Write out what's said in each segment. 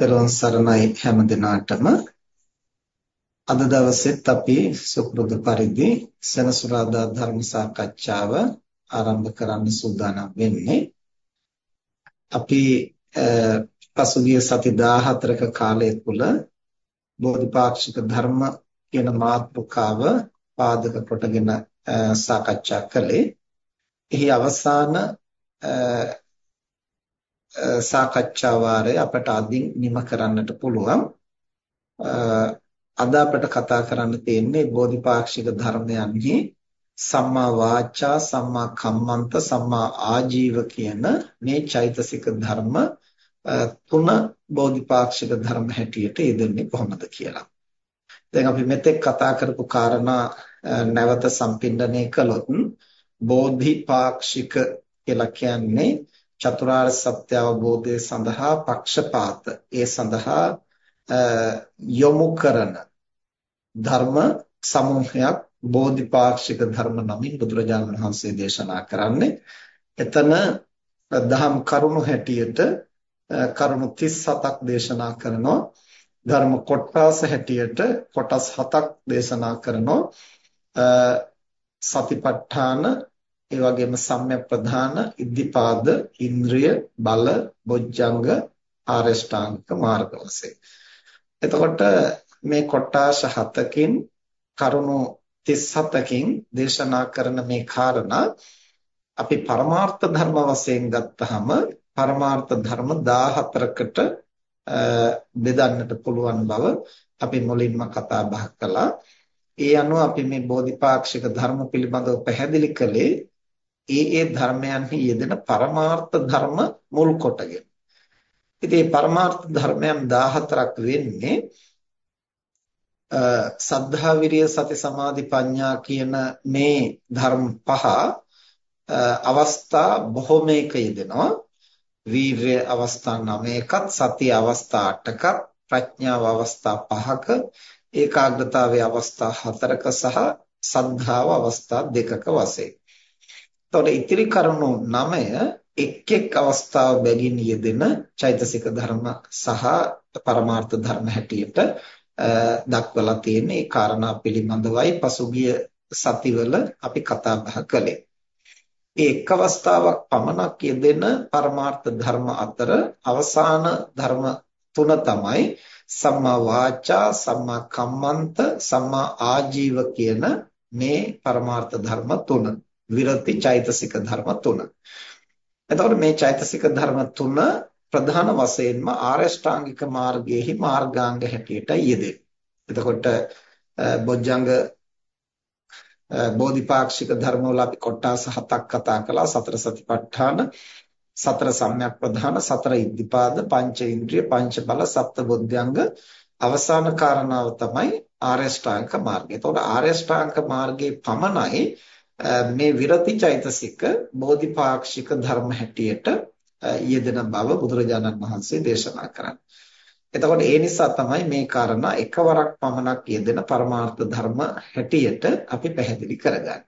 පෙරවන් සරණයි හැම දිනාටම. අද දවසෙත් අපි සුපුරුදු පරිදි සෙනසුරාදා ධර්ම සාකච්ඡාව ආරම්භ කරන්න සූදානම් වෙන්නේ. අපි පසුගිය සති 14ක කාලය තුල බෝධිපාක්ෂික ධර්ම කියන මාතෘකාව පාදක කොටගෙන සාකච්ඡා කළේ. එහි අවසාන සාකච්ඡා වාරය අපට අදින් නිම කරන්නට පුළුවන්. අද අපට කතා කරන්න තියෙන්නේ බෝධිපාක්ෂික ධර්මයන්හි සම්මා වාචා සම්මා කම්මන්ත සම්මා ආජීව කියන මේ චෛතසික ධර්ම තුන බෝධිපාක්ෂික ධර්ම හැටියට යෙදෙන්නේ කොහොමද කියලා. දැන් අපි මෙතෙක් කතා කරපු කාරණා නැවත සම්පින්ඩණය කළොත් බෝධිපාක්ෂික කියලා කියන්නේ චතුරාර්ය සත්‍ය අවබෝධය සඳහා පක්ෂපාත. ඒ සඳහා යොමු කරන ධර්ම සමූහයක් බෝධිපාක්ෂික ධර්ම නමින් බුදුරජාණන් වහන්සේ දේශනා කරන්නේ. එතන දහම් කරුණු හැටියට කරුණු 37ක් දේශනා කරනවා. ධර්ම කොටස් හැටියට කොටස් 7ක් දේශනා කරනවා. සතිපට්ඨාන ඒ වගේම සම්‍යක් ප්‍රධාන ඉද්ධිපාද ඉන්ද්‍රිය බල බොජ්ජංග ආරෂ්ඨාංගික මාර්ග වශයෙන්. එතකොට මේ කොටාශ හතකින් කරුණු 37කින් දේශනා කරන මේ කාරණා අපි පරමාර්ථ ධර්ම වශයෙන් ගත්තහම පරමාර්ථ ධර්ම 14කට බෙදන්නට පුළුවන් බව අපි මුලින්ම කතා බහ කළා. ඒ අනුව අපි මේ බෝධිපාක්ෂික ධර්ම පිළිබඳව පැහැදිලි කළේ ඒ ඒ ධර්මයන්හි යෙදෙන පරමාර්ථ ධර්ම මුල් කොටගෙන. ඉතින් මේ පරමාර්ථ ධර්මයන් 14ක් වෙන්නේ සද්ධා විරිය සති සමාධි ප්‍රඥා කියන මේ ධර්ම පහ අවස්ථා බොහෝමයක යෙදෙනවා. වීර්ය අවස්ථා 9කත් සතිය අවස්ථා 8කත් ප්‍රඥාව අවස්ථා 5ක ඒකාග්‍රතාවයේ අවස්ථා 4ක සහ සද්ධාව අවස්ථා 2ක වශයෙන් එතකොට ඉතිරි කරුණු 9 එක් එක් අවස්ථාව බැගින් යෙදෙන චෛතසික ධර්ම සහ පරමාර්ථ ධර්ම හැටියට දක්වලා තියෙන ඒ කාරණා පිළිබඳවයි පසුගිය සතිවල අපි කතා බහ කළේ. ඒ එක් අවස්ථාවක් පමණක් යෙදෙන පරමාර්ථ ධර්ම අතර අවසාන ධර්ම තුන තමයි සම්මා වාචා සම්මා කම්මන්ත සම්මා ආජීව කියන මේ පරමාර්ථ ධර්ම තුන. විරති චෛතසික ධර්ම තුන. එතකොට මේ චෛතසික ධර්ම තුන ප්‍රධාන වශයෙන්ම ආරෂ්ඨාංගික මාර්ගයේහි මාර්ගාංග හැටියට යෙදේ. එතකොට බොජ්ජංග බෝධිපාක්ෂික ධර්ම වල අපි කොටස් හතක් කතා කළා සතර සතිපට්ඨාන සතර සම්‍යක් ප්‍රධාන සතර ඉද්ධිපාද පංච ඉන්ද්‍රිය පංච බල සප්ත බුද්ධංග අවසාන කාරණාව තමයි ආරෂ්ඨාංග මාර්ගය. එතකොට ආරෂ්ඨාංග මාර්ගයේ පමණයි මේ විරති චෛතසික බෝධිපාක්ෂික ධර්ම හැටියට යෙදෙන බව බුදුරජාණන් වහන්සේ දේශනා කරන්නේ. එතකොට ඒ නිසා තමයි මේ කාරණා එකවරක් පමණක් යෙදෙන පරමාර්ථ ධර්ම හැටියට අපි පැහැදිලි කරගන්නේ.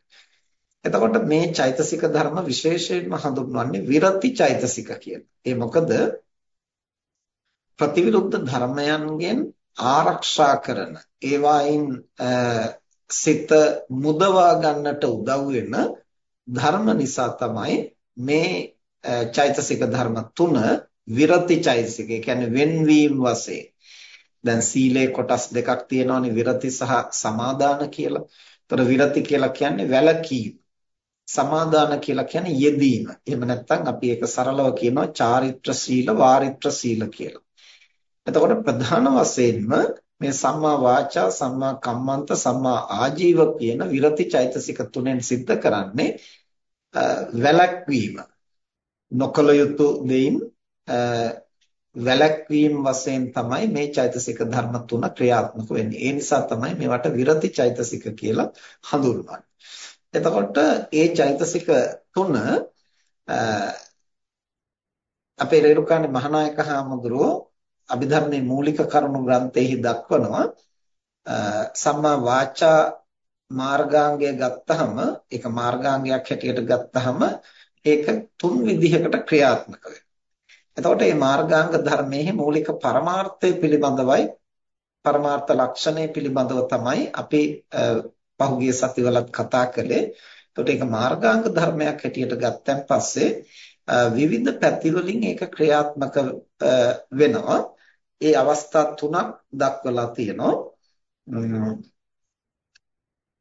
එතකොට මේ චෛතසික ධර්ම විශේෂයෙන්ම හඳුන්වන්නේ විරති චෛතසික කියලා. ඒ මොකද ප්‍රතිවිරුද්ධ ධර්මයන්ගෙන් ආරක්ෂා කරන ඒවායින් සිත මුදවා ගන්නට උදව් වෙන ධර්ම නිසා තමයි මේ චෛතසික ධර්ම තුන විරති චෛතසික. ඒ කියන්නේ වෙන්වීම වශයෙන්. දැන් සීලේ කොටස් දෙකක් තියෙනවානේ විරති සහ සමාදාන කියලා. ඒතර විරති කියලා කියන්නේ වැළකීම. සමාදාන කියලා කියන්නේ යෙදීම. එහෙම නැත්නම් අපි ඒක සරලව කියනවා චාරිත්‍ර සීල වාරිත්‍ර සීල කියලා. එතකොට ප්‍රධාන වශයෙන්ම මේ සම්මා වාචා සම්මා කම්මන්ත සම්මා ආජීව කියන විරති චෛතසික තුනෙන් සිද්ධ කරන්නේ වැළැක්වීම නොකල යුතු දෙයින් වැළැක්වීම වශයෙන් තමයි මේ චෛතසික ධර්ම තුන ක්‍රියාත්මක වෙන්නේ. ඒ නිසා තමයි මේවට විරති චෛතසික කියලා හඳුන්වන්නේ. එතකොට ඒ චෛතසික තුන අපේ රේරුකාණේ මහානායක හාමුදුරුවෝ අභිධර්මයේ මූලික කරුණු ග්‍රන්ථයේහි දක්වනවා සම්මා වාචා මාර්ගාංගය ගත්තහම ඒක මාර්ගාංගයක් හැටියට ගත්තහම ඒක තුන් විදිහකට ක්‍රියාත්මක එතකොට මේ මාර්ගාංග ධර්මයේ මූලික පරමාර්ථය පිළිබඳවයි පරමාර්ථ ලක්ෂණය පිළිබඳව තමයි අපි පහුගිය සතිවලත් කතා කළේ. එතකොට ඒක මාර්ගාංග ධර්මයක් හැටියට ගත්තන් පස්සේ විවිධ පැතිවලින් ඒක ක්‍රියාත්මක වෙනවා. ඒ අවස්ථා තුනක් දක්වලා තියෙනවා.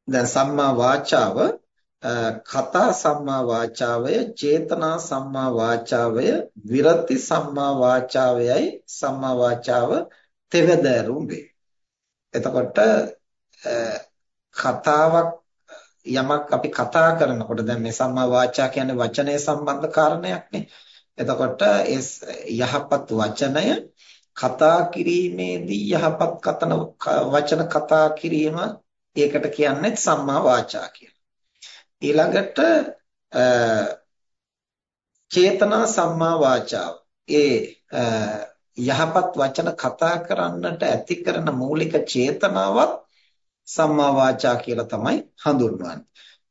දැන් සම්මා වාචාව කතා සම්මා වාචාවය චේතනා සම්මා වාචාවය විරති සම්මා වාචාවයයි සම්මා වාචාව තෙවදරුම් වේ. එතකොට කතාවක් යමක් අපි කතා කරනකොට දැන් මේ සම්මා වාචා කියන්නේ වචනය සම්බන්ධ කාරණයක්නේ. එතකොට ඒ යහපත් වචනය කතා කිරීමේදී යහපත් කතන වචන කතා කිරීම ඒකට කියන්නේ සම්මා වාචා කියලා. ඊළඟට චේතනා සම්මා වාචාව. ඒ යහපත් වචන කතා කරන්නට ඇති කරන මූලික චේතනාවත් සම්මා වාචා කියලා තමයි හඳුන්වන්නේ.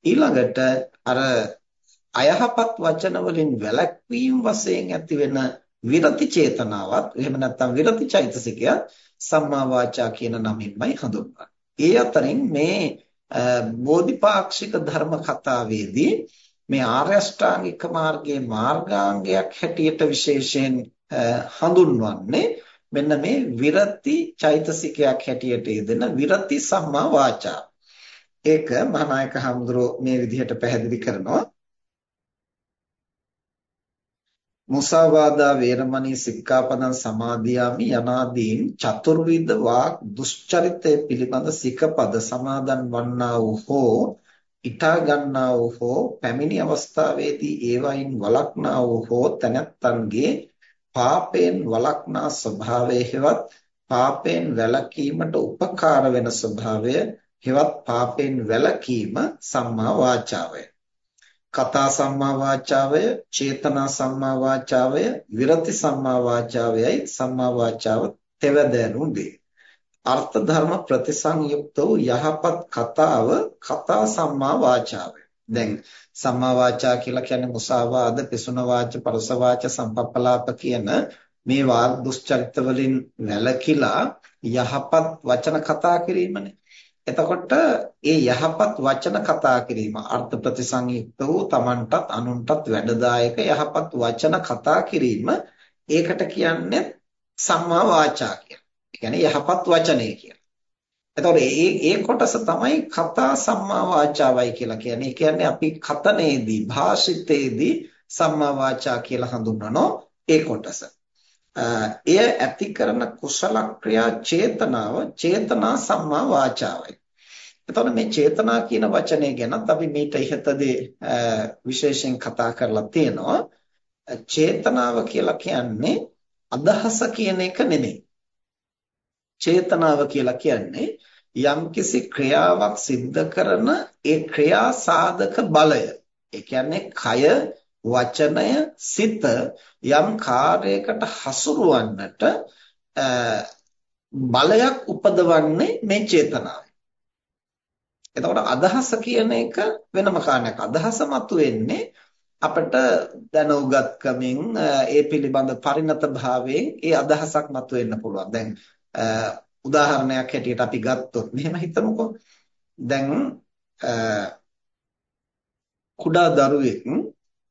ඊළඟට අර අයහපත් වචන වලින් වැළැක්වීම වශයෙන් ඇති වෙන විරති චේතනාවත් එහෙම නැත්නම් විරති චෛතසිකය සම්මා වාචා කියන නමින්මයි හඳුන්වන්නේ. ඒ අතරින් මේ බෝධිපාක්ෂික ධර්ම කතාවේදී මේ ආර්ය අෂ්ටාංගික මාර්ගයේ මාර්ගාංගයක් හැටියට විශේෂයෙන් හඳුන්වන්නේ මෙන්න මේ විරති චෛතසිකයක් හැටියට යෙදෙන විරති සම්මා වාචා. ඒක මහානායක හඳුරෝ මේ විදිහට පැහැදිලි කරනවා. මුසාවාදා වේරමණී සික්ඛාපදං සමාදියාමි යනාදීන් චතුර්විධ වාක් දුෂ්චරිතය පිළිබඳ සිකපද සමාදන් වන්නා වූ හෝ ඊටා ගන්නා වූ හෝ පැමිණි අවස්ථාවේදී ඒවයින් වළක්නා වූ හෝ තනත්තන්ගේ පාපයෙන් වළක්නා ස්වභාවය හෙවත් පාපයෙන් වැළකීමට උපකාර වෙන ස්වභාවය හෙවත් පාපයෙන් වැළකීම සම්මා වාචාවය කතා සම්මා වාචාවය, චේතනා සම්මා වාචාවය, විරති සම්මා වාචාවයයි සම්මා වාචාව තෙවදැනුම් වේ. අර්ථ ධර්ම ප්‍රතිසංයුක්ත වූ යහපත් කතාව කතා සම්මා වාචාවය. දැන් සම්මා වාචා කියලා කියන්නේ මුසාවාද, පිසුන වාච, පරස වාච, සම්පප්පලාප කියන මේ වාග් දුස්චරිත වලින් වැළකීලා යහපත් වචන කතා කිරීමනේ. එතකොට ඒ යහපත් වචන කතා කිරීම අර්ථ ප්‍රතිසංයුක්ත වූ Tamanටත් අනුන්ටත් වැඩදායක යහපත් වචන කතා කිරීම ඒකට කියන්නේ සම්මා වාචා කියලා. ඒ කියන්නේ යහපත් වචනේ කියලා. එතකොට ඒ ඒ කොටස තමයි කතා සම්මා වාචාවයි කියලා කියන්නේ. ඒ කියන්නේ අපි කතනේදී භාෂිතේදී සම්මා වාචා කියලා හඳුන්වනෝ ඒ කොටස. එය ඇති කරන කුසල ක්‍රියා චේතනාව චේතනා සම්මා වාචාවයි. එතකොට මේ චේතනා කියන වචනේ ගැනත් අපි මේට ඉහතදී විශේෂයෙන් කතා කරලා තියෙනවා. චේතනාව කියලා කියන්නේ අදහස කියන එක නෙමෙයි. චේතනාව කියලා කියන්නේ යම්කිසි ක්‍රියාවක් සිද්ධ කරන ඒ ක්‍රියා සාධක බලය. ඒ කියන්නේ කය වචනය සිත යම් කාර්යයකට හසුරුවන්නට බලයක් උපදවන්නේ මේ චේතනාව. එතකොට අදහස කියන එක වෙනම කාරණයක්. අදහස මතුවෙන්නේ අපිට දැනුගත්කමින් ඒ පිළිබඳ පරිණත භාවයෙන් ඒ අදහසක් මතුවෙන්න පුළුවන්. දැන් උදාහරණයක් හැටියට අපි ගත්තොත් මෙහෙම හිතමුකෝ. දැන් කුඩා දරුවෙක්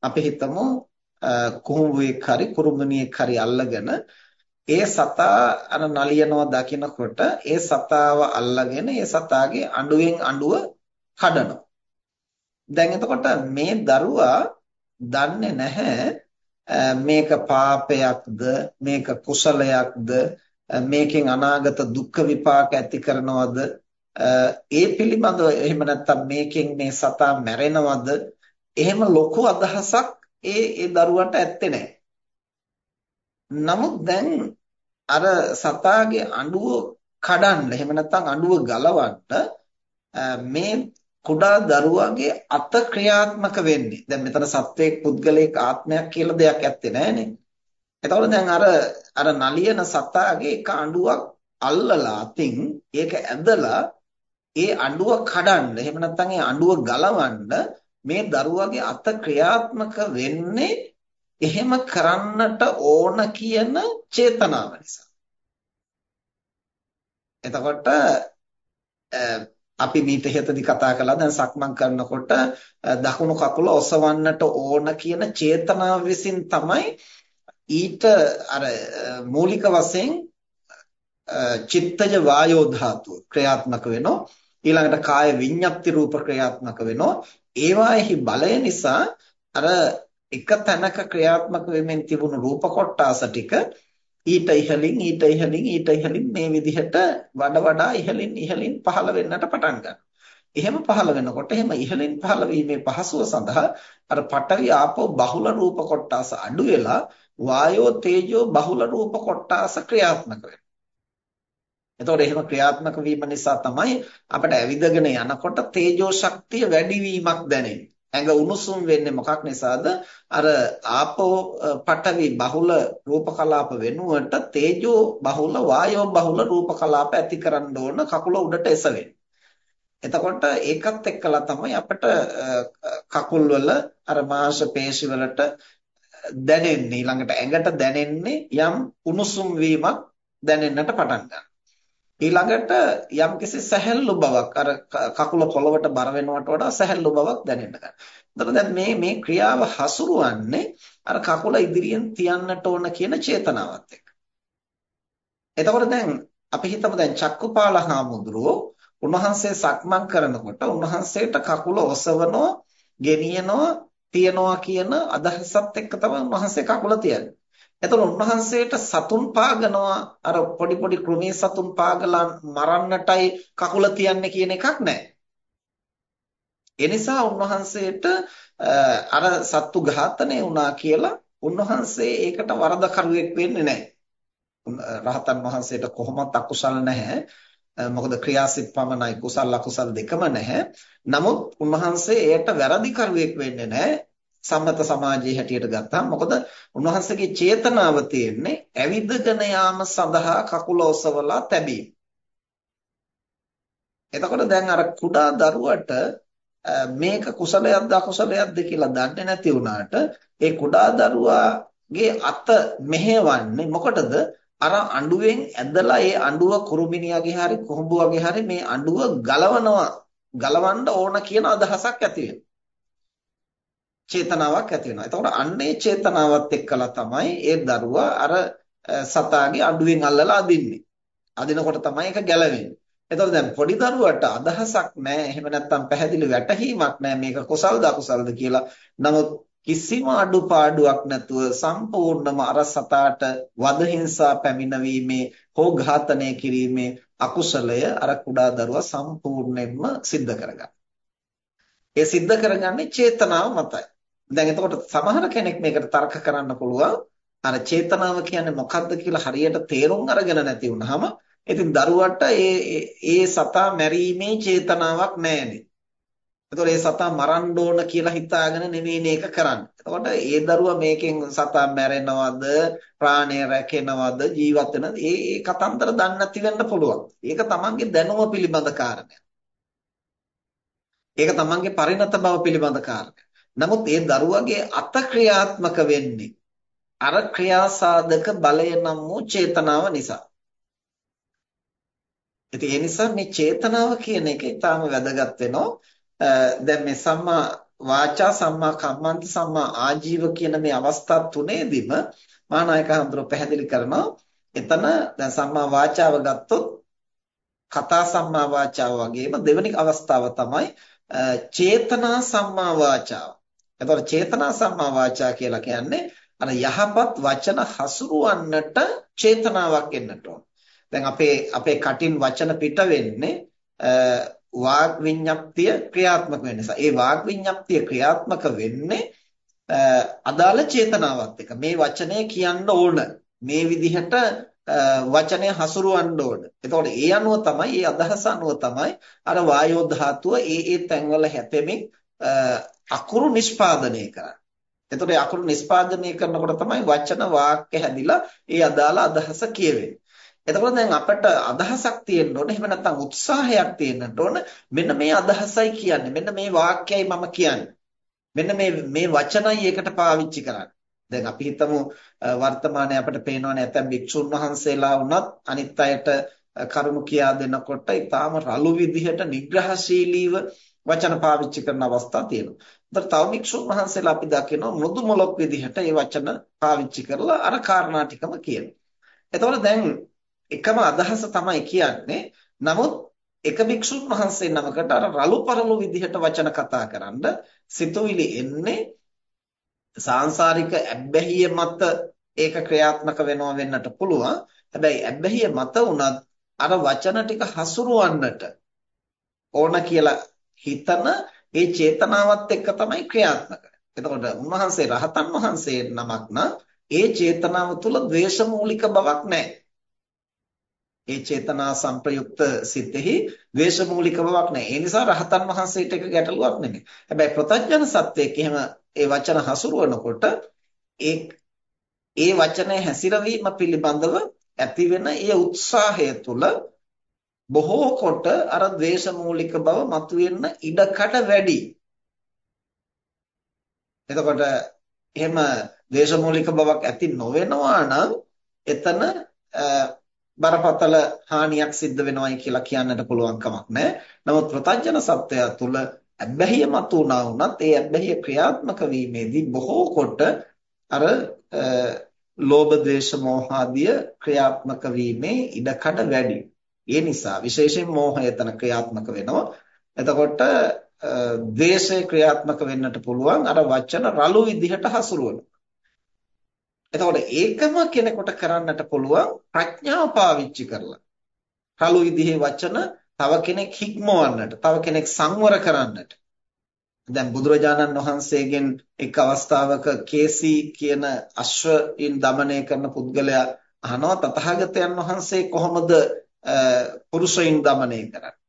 අපි හිතමු කුහුඹුවෙක් හරි කුරුමනියෙක් හරි අල්ලගෙන ඒ සතා අර නලියනවා දකිනකොට ඒ සතාව අල්ලගෙන ඒ සතාගේ අඬුවෙන් අඬුව කඩනවා. දැන් එතකොට මේ දරුවා දන්නේ නැහැ මේක පාපයක්ද මේක කුසලයක්ද මේකෙන් අනාගත දුක් විපාක ඇති කරනවද ඒ පිළිබඳව එහෙම නැත්නම් මේකෙන් මේ සතා මැරෙනවද එහෙම ලොකු අදහසක් ඒ ඒ දරුවන්ට ඇත්තේ නැහැ. නමුත් දැන් අර සතාගේ අඬුව කඩන්න එහෙම නැත්නම් අඬුව ගලවන්න මේ කුඩා දරුවාගේ අත ක්‍රියාත්මක වෙන්නේ. දැන් මෙතන සත්වයේ පුද්ගලික ආත්මයක් කියලා දෙයක් ඇත්තේ නැහනේ. එතකොට දැන් අර අර නලියන සතාගේ එක අඬුවක් අල්ලලා අතින් ඒක ඇදලා ඒ අඬුව කඩන්න එහෙම නැත්නම් ඒ අඬුව ගලවන්න මේ දරුවාගේ අත ක්‍රියාත්මක වෙන්නේ එහෙම කරන්නට ඕන කියන චේතනාව නිසා. එතකොට අපි මීට ඉහතදී කතා කළා දැන් සක්මන් කරනකොට දකුණු කකුල ඔසවන්නට ඕන කියන චේතනාව විසින් තමයි ඊට අර මූලික වශයෙන් චිත්තජ වායෝ ධාතුව ක්‍රියාත්මක වෙනවා ඊළඟට කාය විඤ්ඤාප්ති රූප ක්‍රියාත්මක වෙනවා ඒවාෙහි බලය නිසා අර එක තැනක ක්‍රියාත්මක වෙමින් තිබුණු රූප කොටාස ටික ඊට ඉහළින් ඊට ඉහළින් ඊට ඉහළින් මේ විදිහට වඩා වඩා ඉහළින් ඉහළින් පහළ වෙන්නට පටන් ගන්නවා. එහෙම පහළ වෙනකොට එහෙම ඉහළින් පහළ වීමේ පහසුව සඳහා අර පඨවි ආපෝ බහුල රූප කොටාස අඩු වෙලා වායෝ තේජෝ බහුල රූප කොටාස ක්‍රියාත්මක වෙනවා. එතකොට එහෙම ක්‍රියාත්මක වීම නිසා තමයි අපිට ඇවිදගෙන යනකොට තේජෝ ශක්තිය වැඩි වීමක් දැනෙන්නේ. ඇඟ උණුසුම් වෙන්නේ මොකක් නිසාද? අර ආපෝ පඨවි බහුල රූප කලාප වෙනුවට තේජෝ බහුල වායෝ බහුල රූප කලාප ඇති කරන්න ඕන කකුල උඩට එසවෙන්නේ. එතකොට ඒකත් එක්කලා තමයි අපිට කකුල් වල අර මාංශ පේශි වලට දැනෙන්නේ ඊළඟට ඇඟට දැනෙන්නේ යම් උණුසුම් වීමක් දැනෙන්නට පටන් ගන්නවා. ඊළඟට යම්කිසි සැහැල්ලු බවක් අර කකුල පොළවට බර වෙනවට වඩා සැහැල්ලු බවක් දැනෙන්න ගන්නවා. එතකොට දැන් මේ මේ ක්‍රියාව හසුරුවන්නේ අර කකුල ඉදිරියෙන් තියන්නට ඕන කියන චේතනාවත් එක්ක. එතකොට දැන් අපි හිතමු දැන් චක්කුපාල හාමුදුරුවෝ උන්වහන්සේ සක්මන් කරනකොට උන්වහන්සේට කකුල ඔසවනවා, ගෙනියනවා, තියනවා කියන අදහසත් එක්ක තමයි උන්වහන්සේ කකුල තියන්නේ. එතකොට උන්වහන්සේට සතුන් පාගනවා අර පොඩි පොඩි කෘමී සතුන් පාගලා මරන්නටයි කකුල තියන්නේ කියන එකක් නැහැ. ඒ නිසා උන්වහන්සේට අර සත්තු ඝාතනය වුණා කියලා උන්වහන්සේ ඒකට වරදකරුවෙක් වෙන්නේ නැහැ. රහතන් වහන්සේට කොහොමත් අකුසල් නැහැ. මොකද ක්‍රියාසිට පමණයි කුසල අකුසල් දෙකම නැහැ. නමුත් උන්වහන්සේ එයට වැරදිකරුවෙක් වෙන්නේ නැහැ. සම්මත සමාජයේ හැටියට ගත්තාම මොකද උන්වහන්සේගේ චේතනාව තියෙන්නේ ඇවිදගෙන යාම සඳහා කකුල ඔසවලා තැබීම. එතකොට දැන් අර කුඩා දරුවට මේක කුසලයක්ද අකුසලයක්ද කියලා දන්නේ නැති වුණාට ඒ කුඩා දරුවාගේ අත මෙහෙවන්නේ මොකටද? අර අඬුවෙන් ඇදලා ඒ අඬුව කුරුමිනියගේ හරි කුහුඹුවගේ හරි මේ අඬුව ගලවනවා ගලවන්න ඕන කියන අදහසක් ඇති වෙනවා. චේතනාවක් ඇති වෙනවා. එතකොට අන්නේ චේතනාවත් එක්කලා තමයි ඒ දරුවා අර සතාගේ අඬුවෙන් අල්ලලා අදින්නේ. අදිනකොට තමයි ඒක ගැලවෙන්නේ. එතකොට දැන් පොඩි දරුවට අදහසක් නැහැ. එහෙම නැත්නම් පැහැදිලි වැටහීමක් නැහැ මේක කුසල්ද අකුසල්ද කියලා. නමුත් කිසිම අඩුපාඩුවක් නැතුව සම්පූර්ණම අර සතාට වද හිංසා පැමිණවීමේ හෝ ඝාතනය කිරීමේ අකුසලය අර කුඩා දරුවා සම්පූර්ණයෙන්ම සිද්ධ කරගන්නවා. ඒ සිද්ධ කරගන්නේ චේතනාව මතයි. දැන් එතකොට සමහර කෙනෙක් මේකට තර්ක කරන්න පුළුවන් අර චේතනාව කියන්නේ මොකක්ද කියලා හරියට තේරුම් අරගෙන නැති වුනහම ඉතින් දරුවට ඒ ඒ සතා මැරීමේ චේතනාවක් නැහැනේ. එතකොට ඒ සතා මරන්න ඕන කියලා හිතාගෙන නෙමෙයි මේක කරන්නේ. එතකොට ඒ දරුවා මේකෙන් සතා මැරෙනවද, ප්‍රාණය රැකෙනවද, ජීවත් වෙනවද? ඒ ඒ කතන්දර දන්නේ නැති වෙන්න පුළුවන්. ඒක තමන්ගේ දැනුම පිළිබඳ කාරණයක්. ඒක තමන්ගේ පරිණත බව පිළිබඳ කාරණයක්. නමුත් ඒ දරුවගේ අත ක්‍රියාත්මක වෙන්නේ අර ක්‍රියාසාධක බලය නම් වූ චේතනාව නිසා. ඉතින් ඒ නිසා මේ චේතනාව කියන එක ඊටාම වැදගත් වෙනවා. දැන් මේ සම්මා වාචා සම්මා කම්මන්ත සම්මා ආජීව කියන මේ අවස්ථා තුනේදීම මහානායක හඳුර පැහැදිලි කරනවා එතන දැන් සම්මා වාචාව ගත්තොත් කතා සම්මා වාචාව වගේම දෙවෙනි අවස්ථාව තමයි චේතනා සම්මා වාචාව. එතකොට චේතනා සම්මා වාචා කියලා කියන්නේ අර යහපත් වචන හසුරුවන්නට චේතනාවක් එන්නට ඕන. දැන් අපේ අපේ කටින් වචන පිට වෙන්නේ වාග් විඤ්ඤාප්තිය ක්‍රියාත්මක වෙන නිසා. ඒ වාග් විඤ්ඤාප්තිය ක්‍රියාත්මක වෙන්නේ අදාළ චේතනාවත් එක්ක. මේ වචනය කියන්න ඕන. මේ විදිහට වචනය හසුරවන්න ඕන. එතකොට ඒ අනුව තමයි, ඒ අදහස අනුව තමයි අර වායෝ ධාතුව ඒ ඒ තැන්වල හැපෙමින් අකුරු නිෂ්පාදනය කරන්නේ. එතකොට අකුරු නිෂ්පාදනය කරනකොට තමයි වචන වාක්‍ය හැදිලා ඒ අදාළ අදහස කියවෙන්නේ. එතකොට දැන් අපිට අදහසක් තියෙන්න ඕනේ. එහෙම නැත්නම් උත්සාහයක් තියෙන්න ඕන. මෙන්න මේ අදහසයි කියන්නේ. මෙන්න මේ වාක්‍යයයි මම කියන්නේ. මෙන්න මේ මේ වචනයි ඒකට පාවිච්චි කරන්නේ. දැන් අපි හිතමු වර්තමානයේ අපිට පේනවනේ නැත්නම් භික්ෂුන් වහන්සේලා වුණත් අනිත් අයට කරුණු කියා දෙනකොට ඊටාම රළු විදිහට නිග්‍රහශීලීව වචන පාවිච්චි කරන අවස්ථා තියෙනවා. ඒතර තව භික්ෂුන් වහන්සේලා අපි දකිනවා මෘදු මොලොක් විදිහට මේ වචන පාවිච්චි කරලා අර කාරණා ටිකම කියනවා. එතකොට දැන් එකම අදහස තමයි කියන්නේ. නමුත් එක භික්ෂුන් වහන්සේ නමකට අර රළු පරළු විදිහට වචන කතා කරන්න සිතුවිලි එන්නේ සාංශාරික ඇබ්බැහිය මත ඒක ක්‍රියාත්මක වෙනවා වෙන්නට පුළුවන්. හැබැයි ඇබ්බැහිය මත උනත් අර වචන ටික හසුරවන්නට ඕන කියලා හිතන ඒ චේතනාවත් එක්ක තමයි ක්‍රියාත්මක එතකොට උන්වහන්සේ රහතන් වහන්සේ නමක් නම් ඒ චේතනාව තුළ ද්වේෂමූලික බවක් නැහැ. ඒ චේතනා සංප්‍රයුක්ත සිතෙහි ද්වේෂමූලික බවක් නැහැ. ඒ නිසා රහතන් වහන්සේට එක ගැටලුවක් නෙමෙයි. හැබැයි ප්‍රතඥ සත්‍යයක් එහෙම ඒ වචන හසුරුවනකොට ඒ ඒ වචනේ හැසිරවීම පිළිබඳව ඇතිවෙන ඒ උත්සාහය තුළ බොහෝ කොට අර ද්වේෂමූලික බව මතුවෙන්න ඉඩකඩ වැඩි. එතකොට එහෙම ද්වේෂමූලික බවක් ඇති නොවෙනවා නම් එතන බරපතල හානියක් සිද්ධ වෙනවයි කියලා කියන්නට පුළුවන් කමක් නැහැ. නමුත් ප්‍රතඥ සත්‍යය තුළ අබ්බැහිය මතුණා වුණත් ඒ අබ්බැහිය ක්‍රියාත්මක වීමේදී බොහෝ කොට අර ලෝභ ද්වේෂ මෝහ ආදිය ක්‍රියාත්මක වීමේ ඉඩකඩ වැඩි. ඒ නිසා විශේෂයෙන් මෝහය එතන ක්‍රියාත්මක වෙනවා. එතකොට ද්වේෂය ක්‍රියාත්මක වෙන්නට පුළුවන් අර වචන රළු විදිහට හසුරුවනවා. එතකොට ඒකම කෙනෙකුට කරන්නට පුළුවන් ප්‍රඥාව පාවිච්චි කරලා. කලු විදිහේ වචන තව කෙනෙක් හික්මවන්නට, තව කෙනෙක් සංවර කරන්නට. දැන් බුදුරජාණන් වහන්සේගෙන් එක් අවස්ථාවක කේසී කියන අශ්වයින් দমনය කරන පුද්ගලයා අහනවා තථාගතයන් වහන්සේ කොහොමද පුරුෂයින් দমনය කරන්නේ?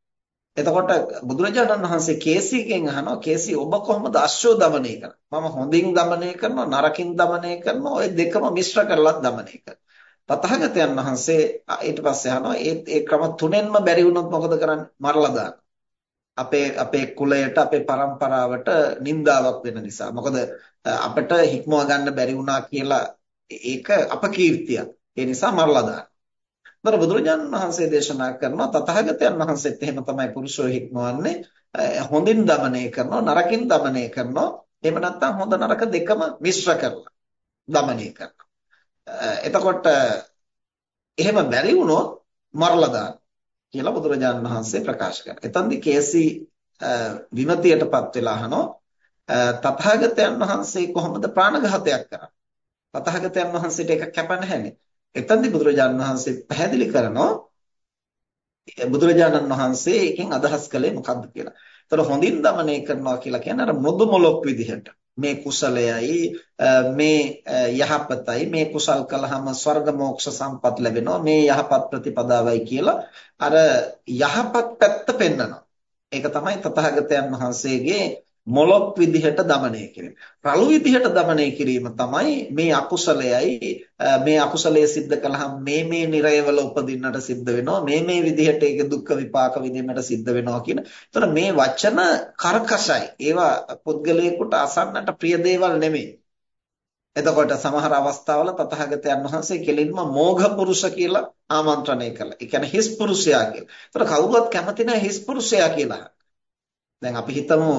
එතකොට බුදුරජාණන් වහන්සේ කේසීගෙන් අහනවා කේසී ඔබ කොහොමද අශ්වය দমনය කරන්නේ? මම හොඳින් দমনය කරනවා නරකින් দমনය කරනවා ওই දෙකම මිශ්‍ර කරලා দমনය කරනවා. තථාගතයන් වහන්සේ ඊට පස්සේ අහනවා ඒ ඒ ක්‍රම තුනෙන්ම බැරි වුණොත් මොකද කරන්නේ? මරලා දානවා. අපේ අපේ කුලයට අපේ પરම්පරාවට නින්දාවක් වෙන නිසා. මොකද අපිට හික්මව ගන්න බැරි වුණා කියලා ඒක අපකීර්තියක්. ඒ නිසා මරලා දානවා. දර බුදුරජාණන් වහන්සේ දේශනා කරනවා තථාගතයන් වහන්සේත් එහෙම තමයි පුරුෂෝ හික්මවන්නේ. හොඳින් দমনය කරනවා නරකින් দমনය කරනවා. එහෙම නැත්නම් හොඳ නරක දෙකම මිශ්‍ර කරලා দমনය කරනවා. එතකොට එහෙම බැරි වුණොත් මරලා කියලා බුදුරජාණන් වහන්සේ ප්‍රකාශ කරනවා. එතෙන්දී කේසි විමතියටපත් වෙලා අහනවා. තථාගතයන් වහන්සේ කොහොමද ප්‍රාණඝාතයක් කරන්නේ? තථාගතයන් වහන්සේට ඒක කැප නැහැනේ එතෙන්දී බුදුරජාණන් වහන්සේ පැහැදිලි කරනවා බුදුරජාණන් වහන්සේ එකෙන් අදහස් කළේ මොකක්ද කියලා. ඒතර හොඳින් දමනය කරනවා කියලා කියන්නේ අර මුදු මොලොක් විදිහට. මේ කුසලයයි මේ යහපතයි මේ කුසල් කළාම ස්වර්ග මොක්ෂ සම්පත් ලැබෙනවා මේ යහපත් ප්‍රතිපදාවයි කියලා අර යහපත් පැත්ත පෙන්වනවා ඒක තමයි තථාගතයන් වහන්සේගේ මොලොක් විදිහට দমনය කිරීම. රළු විදිහට দমনය කිරීම තමයි මේ අකුසලයයි මේ අකුසලයේ සිද්ධ කළාම මේ මේ නිරයවල උපදින්නට සිද්ධ වෙනවා මේ මේ විදිහට ඒක දුක්ඛ විපාක විඳින්නට සිද්ධ වෙනවා කියන. ඒතර මේ වචන කර්කශයි. ඒවා පුද්ගලයෙකුට අසන්නට ප්‍රිය දේවල් නෙමෙයි. එතකොට සමහර අවස්ථාවල තථාගතයන් වහන්සේ කෙලින්ම මෝඝ පුරුෂ කියලා ආමන්ත්‍රණය කළා. ඒ කියන්නේ හිස් පුරුෂයා කියලා. ඒතර කවුරුවත් කැමති නැහැ හිස් පුරුෂයා කියලා. දැන් අපි හිතමු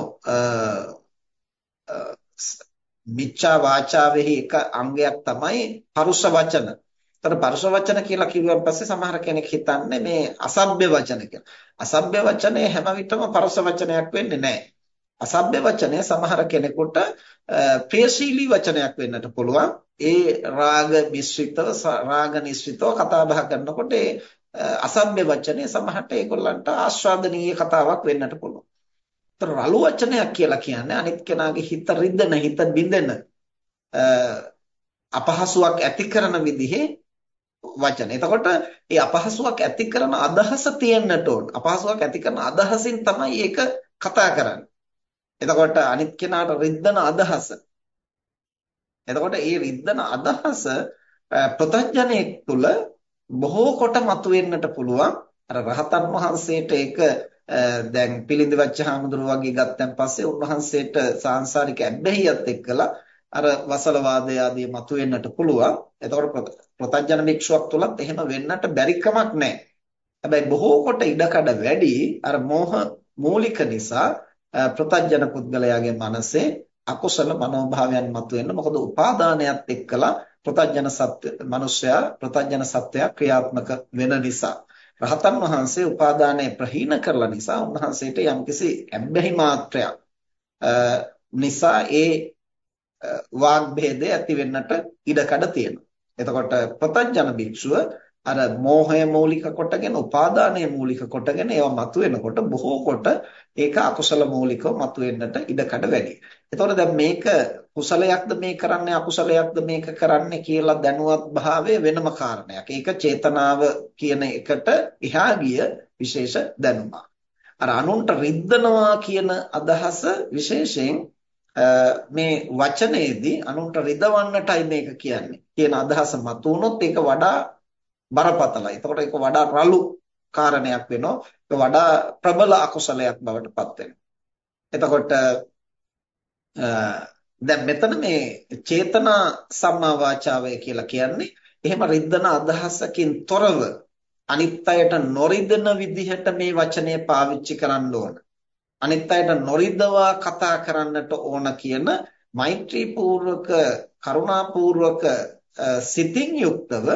මිච්ඡා වාචාවෙහි එක අංගයක් තමයි පරුෂ වචන. ඒතර පරුෂ වචන කියලා කිව්වන් පස්සේ සමහර කෙනෙක් හිතන්නේ මේ අසභ්‍ය වචන කියලා. අසභ්‍ය වචනේ හැම විටම පරුෂ වචනයක් වෙන්නේ නැහැ. අසභ්‍ය වචනය සමහර කෙනෙකුට ප්‍රියශීලී වචනයක් වෙන්නට පුළුවන්. ඒ රාග මිශ්‍රිතව රාග නිශ්චිතව කතා බහ කරනකොට ඒ අසභ්‍ය වචනේ සමහරට ඒගොල්ලන්ට ආස්වාදනීය කතාවක් වෙන්නට පුළුවන්. රළු වචනයක් කියලා කියන්නේ අනිත් කෙනාගේ හිත රිදෙන හිත බිඳෙන අපහසුාවක් ඇති කරන විදිහේ වචන. එතකොට මේ අපහසුාවක් ඇති කරන අදහස තියෙන්නට ඕන. අපහසුාවක් ඇති කරන අදහසින් තමයි ඒක කතා කරන්නේ. එතකොට අනිත් කෙනාට රිද්දන අදහස. එතකොට මේ රිද්දන අදහස ප්‍රත්‍යඥයෙක් තුළ බොහෝ කොට මතුවෙන්නට පුළුවන්. අර රහතන් වහන්සේට ඒක දැන් පිළිඳ වච්ච හාමුදුරුවෝ වගේ ගත්තන් පස්සේ උන්වහන්සේට සාංශාරික ඇබ්බැහියත් එක්කලා අර වසල වාදය ආදී මතුවෙන්නට පුළුවන්. එතකොට ප්‍රත්‍යඥ භික්ෂුවක් තුලත් එහෙම වෙන්නට බැරි කමක් නැහැ. හැබැයි බොහෝ කොට ඉඩකඩ වැඩි අර මෝහ මූලික නිසා ප්‍රත්‍යඥ පුද්ගලයාගේ මනසේ අකුසල මනෝභාවයන් මතුවෙන්න මොකද උපාදානයත් එක්කලා ප්‍රත්‍යඥ සත්‍ය මිනිසයා ප්‍රත්‍යඥ සත්‍යය ක්‍රියාත්මක වෙන නිසා රහතන් වහන්සේ උපාදානය ප්‍රහීන කරලා නිසා උන්වහන්සේට යම්කිසි ඇබ්බැහි මාත්‍රයක් නිසා ඒ වාග් භේදය ඇති වෙන්නට ඉඩකඩ තියෙනවා. එතකොට ප්‍රත්‍යඥ භික්ෂුව අර මෝහය මූලික කොටගෙන උපාදානය මූලික කොටගෙන ඒවා මතුවෙනකොට බොහෝ කොට ඒක අකුසල මූලිකව මතුවෙන්නට ඉඩකඩ වැඩි. එතකොට දැන් මේක කුසලයක්ද මේ කරන්නේ අකුසලයක්ද මේක කරන්නේ කියලා දැනුවත් භාවය වෙනම කාරණයක්. ඒක චේතනාව කියන එකට එහා ගිය විශේෂ දැනුමක්. අර අනුන්ට රිද්දනවා කියන අදහස විශේෂයෙන් මේ වචනේදී අනුන්ට රිදවන්නටයි මේක කියන්නේ. කියන අදහස මතුනොත් ඒක වඩා බරපතලයි. එතකොට ඒක වඩා රළු කාරණයක් වෙනවා. ඒක වඩා ප්‍රබල අකුසලයක් බවට පත් වෙනවා. එතකොට දැන් මෙතන මේ චේතනා සම්මා වාචාවය කියලා කියන්නේ එහෙම රිද්දන අදහසකින් තොරව අනිත් අයට නොරිදෙන විදිහට මේ වචනය පාවිච්චි කරන්න ඕන. අනිත් අයට නොරිදවා කතා කරන්නට ඕන කියන මෛත්‍රී පූර්වක කරුණා පූර්වක සිතින් යුක්තව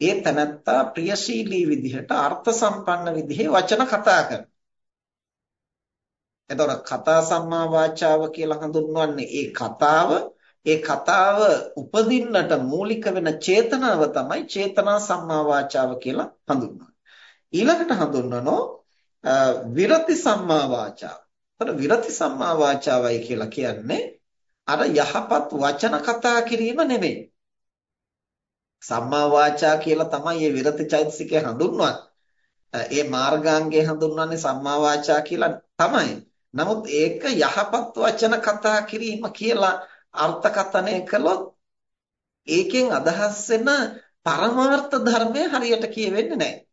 ඒ තනත්තා ප්‍රියශීලී විදිහට අර්ථ සම්පන්න විදිහේ වචන කතා කරනවා. එතකොට කතා සම්මා වාචාව කියලා හඳුන්වන්නේ ඒ කතාව ඒ කතාව උපදින්නට මූලික වෙන චේතනාව තමයි චේතනා සම්මා වාචාව කියලා හඳුන්වන්නේ. ඊළඟට හඳුන්වනෝ විරති සම්මා වාචාව. එතකොට විරති සම්මා වාචාවයි කියලා කියන්නේ අර යහපත් වචන කතා කිරීම නෙමෙයි. සම්මා වාචා කියලා තමයි මේ විරති චෛතසිකය හඳුන්වන්නේ. ඒ මාර්ගාංගය හඳුන්වන්නේ සම්මා වාචා කියලා තමයි. නමුත් ඒක යහපත් වචන කතා කිරීම කියලා අර්ථකථනය කළොත් ඒකෙන් අදහස් වෙන පරමාර්ථ ධර්මය හරියට කියවෙන්නේ නැහැ.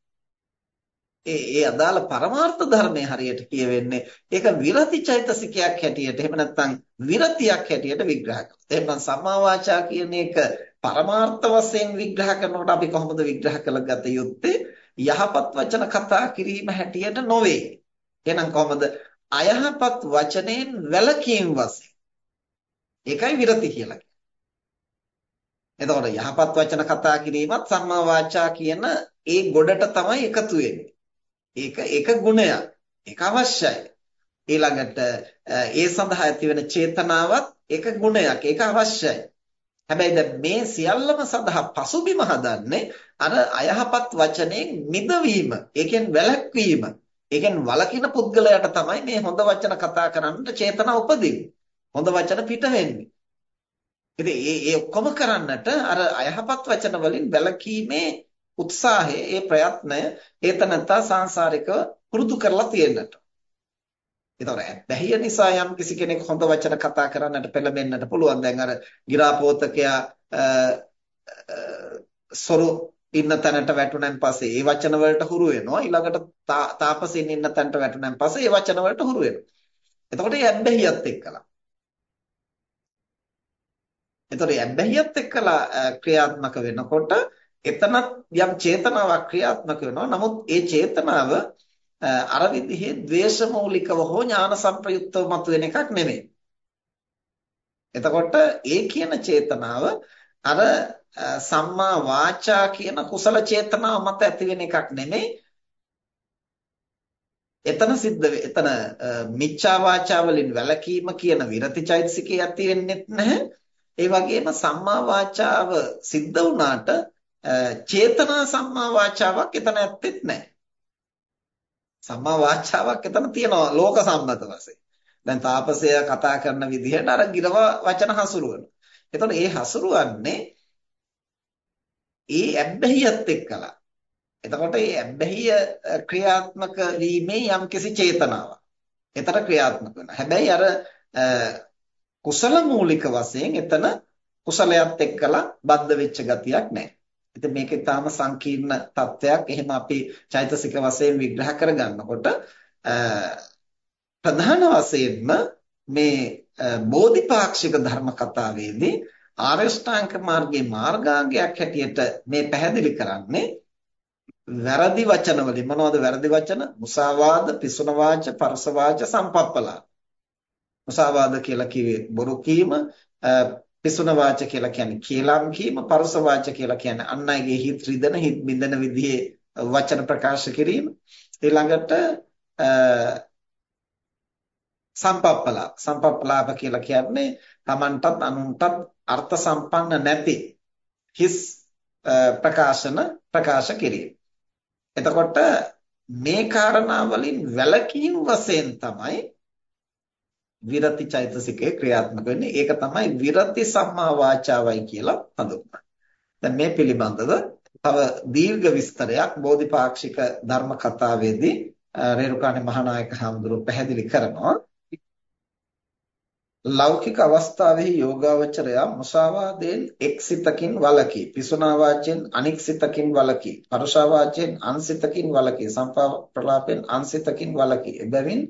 ඒ ඒ අදාළ පරමාර්ථ ධර්මය හරියට කියවෙන්නේ ඒක විරති චෛතසිකයක් හැටියට එහෙම නැත්නම් විරතියක් හැටියට විග්‍රහ කරනවා. එහෙනම් සම්මා වාචා කියන එක පරමාර්ථ වශයෙන් විග්‍රහ කරනකොට අපි කොහොමද විග්‍රහ කළගත යුත්තේ? යහපත් වචන කතා කිරීම හැටියට නොවේ. එහෙනම් කොහොමද අයහපත් වචනෙන් වැළකීම් වශයෙන්. ඒකයි විරති කියලා එතකොට යහපත් වචන කතා කිරීමත් සම්මා වාචා කියන ඒ ගොඩට තමයි එකතු වෙන්නේ. ඒක ඒක ගුණයක්. ඒක අවශ්‍යයි. ඊළඟට ඒ සඳහා ඇතිවෙන චේතනාවත් ඒක ගුණයක්. ඒක අවශ්‍යයි. හැබැයි දැන් මේ සියල්ලම සඳහා පසුබිම හදන්නේ අර අයහපත් වචනෙන් මිදවීම, ඒකෙන් වැළැක්වීම. ඒකෙන් වළකින පුද්ගලයාට තමයි මේ හොඳ වචන කතා කරන්නට චේතනා උපදින්නේ. හොඳ වචන පිට වෙන්නේ. ඉතින් ඒ ඒ ඔක්කොම කරන්නට අර අයහපත් වචන වලින් වැළකීමේ උත්සාහය, ඒ ප්‍රයත්නය ඒතනත්තා සංසාරිකව පුරුදු කරලා තියෙන්නට. ඒතකොට බැහැිය නිසා යම් කිසි කෙනෙක් හොඳ වචන කතා කරන්නට පෙළඹෙන්නට පුළුවන්. දැන් අර ගිරාපෝතකයා සොරු ඉන්න තැනට වැටුණන් පස්සේ ඒ වචන වලට හුරු වෙනවා. ඊළඟට තාපසින් ඉන්න තැනට වැටුණන් පස්සේ ඒ වචන වලට හුරු වෙනවා. එතකොට ඒ ඇබ්බැහියත් එක්කලා. එතකොට ඇබ්බැහියත් එක්කලා ක්‍රියාත්මක වෙනකොට එතනත් යම් චේතනාවක් ක්‍රියාත්මක වෙනවා. නමුත් ඒ චේතනාව අර විදිහේ ද්වේෂමූලිකව හෝ ඥාන සංප්‍රයුක්තව මතුවෙන එකක් නෙමෙයි. එතකොට ඒ කියන චේතනාව අර සම්මා වාචා කියන කුසල චේතනාව මත ඇති වෙන එකක් නෙමෙයි. එතන සිද්ධ එතන මිච්ඡා වාචා වලින් වැළකීම කියන විරති චෛතසිකේ ඇති වෙන්නේ නැහැ. ඒ වගේම සම්මා වාචාව සිද්ධ වුණාට චේතනා සම්මා වාචාවක් එතන ඇත්තෙත් නැහැ. සම්මා වාචාවක් එතන තියෙනවා ලෝක සම්මත වශයෙන්. දැන් තාපසය කතා කරන විදිහට අර ගිරව වචන හසුරුවනවා. එතකොට ඒ හසුරුවන්නේ ඒ ඇබ්බැහියත් එක්කලා. එතකොට මේ ඇබ්බැහිය ක්‍රියාත්මක වීමේ යම්කිසි චේතනාවක්. එතන ක්‍රියාත්මක වෙනවා. හැබැයි අර කුසල මූලික වශයෙන් එතන කුසලයක් එක්කලා බද්ධ වෙච්ච ගතියක් නැහැ. ඉතින් මේක ඊටාම සංකීර්ණ තත්වයක්. එහෙම අපි චෛතසික වශයෙන් විග්‍රහ කරගන්නකොට ප්‍රධාන වශයෙන්ම මේ බෝධිපාක්ෂික ධර්ම කතාවේදී ආර්ය ශ්‍රාංක මාර්ගයේ මාර්ගාංගයක් හැටියට මේ පැහැදිලි කරන්නේ වැරදි වචන වලින් මොනවද වැරදි වචන? මුසාවාද, පිසුන වාච, පරස වාච, සම්පප්පලා. මුසාවාද කියලා කිව්වේ බොරු කීම, පිසුන වාච කියලා කියන්නේ කේලම් කීම, පරස වාච කියලා කියන්නේ අන් අයගේ හිත රිදෙන, හිත බින්දන විදිහේ වචන ප්‍රකාශ කිරීම. ඊළඟට සම්පප්පලා සම්පප්පලාප කියලා කියන්නේ Tamanටත් අනුන්ටත් අර්ථ සම්පන්න නැති හිස් ප්‍රකාශන ප්‍රකාශ කිරීම. එතකොට මේ කාරණා වලින් වැළකීම් වශයෙන් තමයි විරති චෛතසිකේ ක්‍රියාත්මක වෙන්නේ. ඒක තමයි විරති සම්මා වාචාවයි කියලා හඳුන්වන්නේ. දැන් මේ පිළිබඳව තව දීර්ඝ විස්තරයක් බෝධිපාක්ෂික ධර්ම කතාවේදී රේරුකාණේ මහානායක හඳුරු පැහැදිලි කරනවා. ලෞකික අවස්ථාවෙහි යෝගාවචරයා මුසාවාදයෙන් එක් සිතකින් වළකී පිසුනා වාචයෙන් අනික් සිතකින් වළකී පරුෂා වාචයෙන් අන් සිතකින් වළකී සම්ප්‍රලාපයෙන් අන් සිතකින් වළකී එබැවින්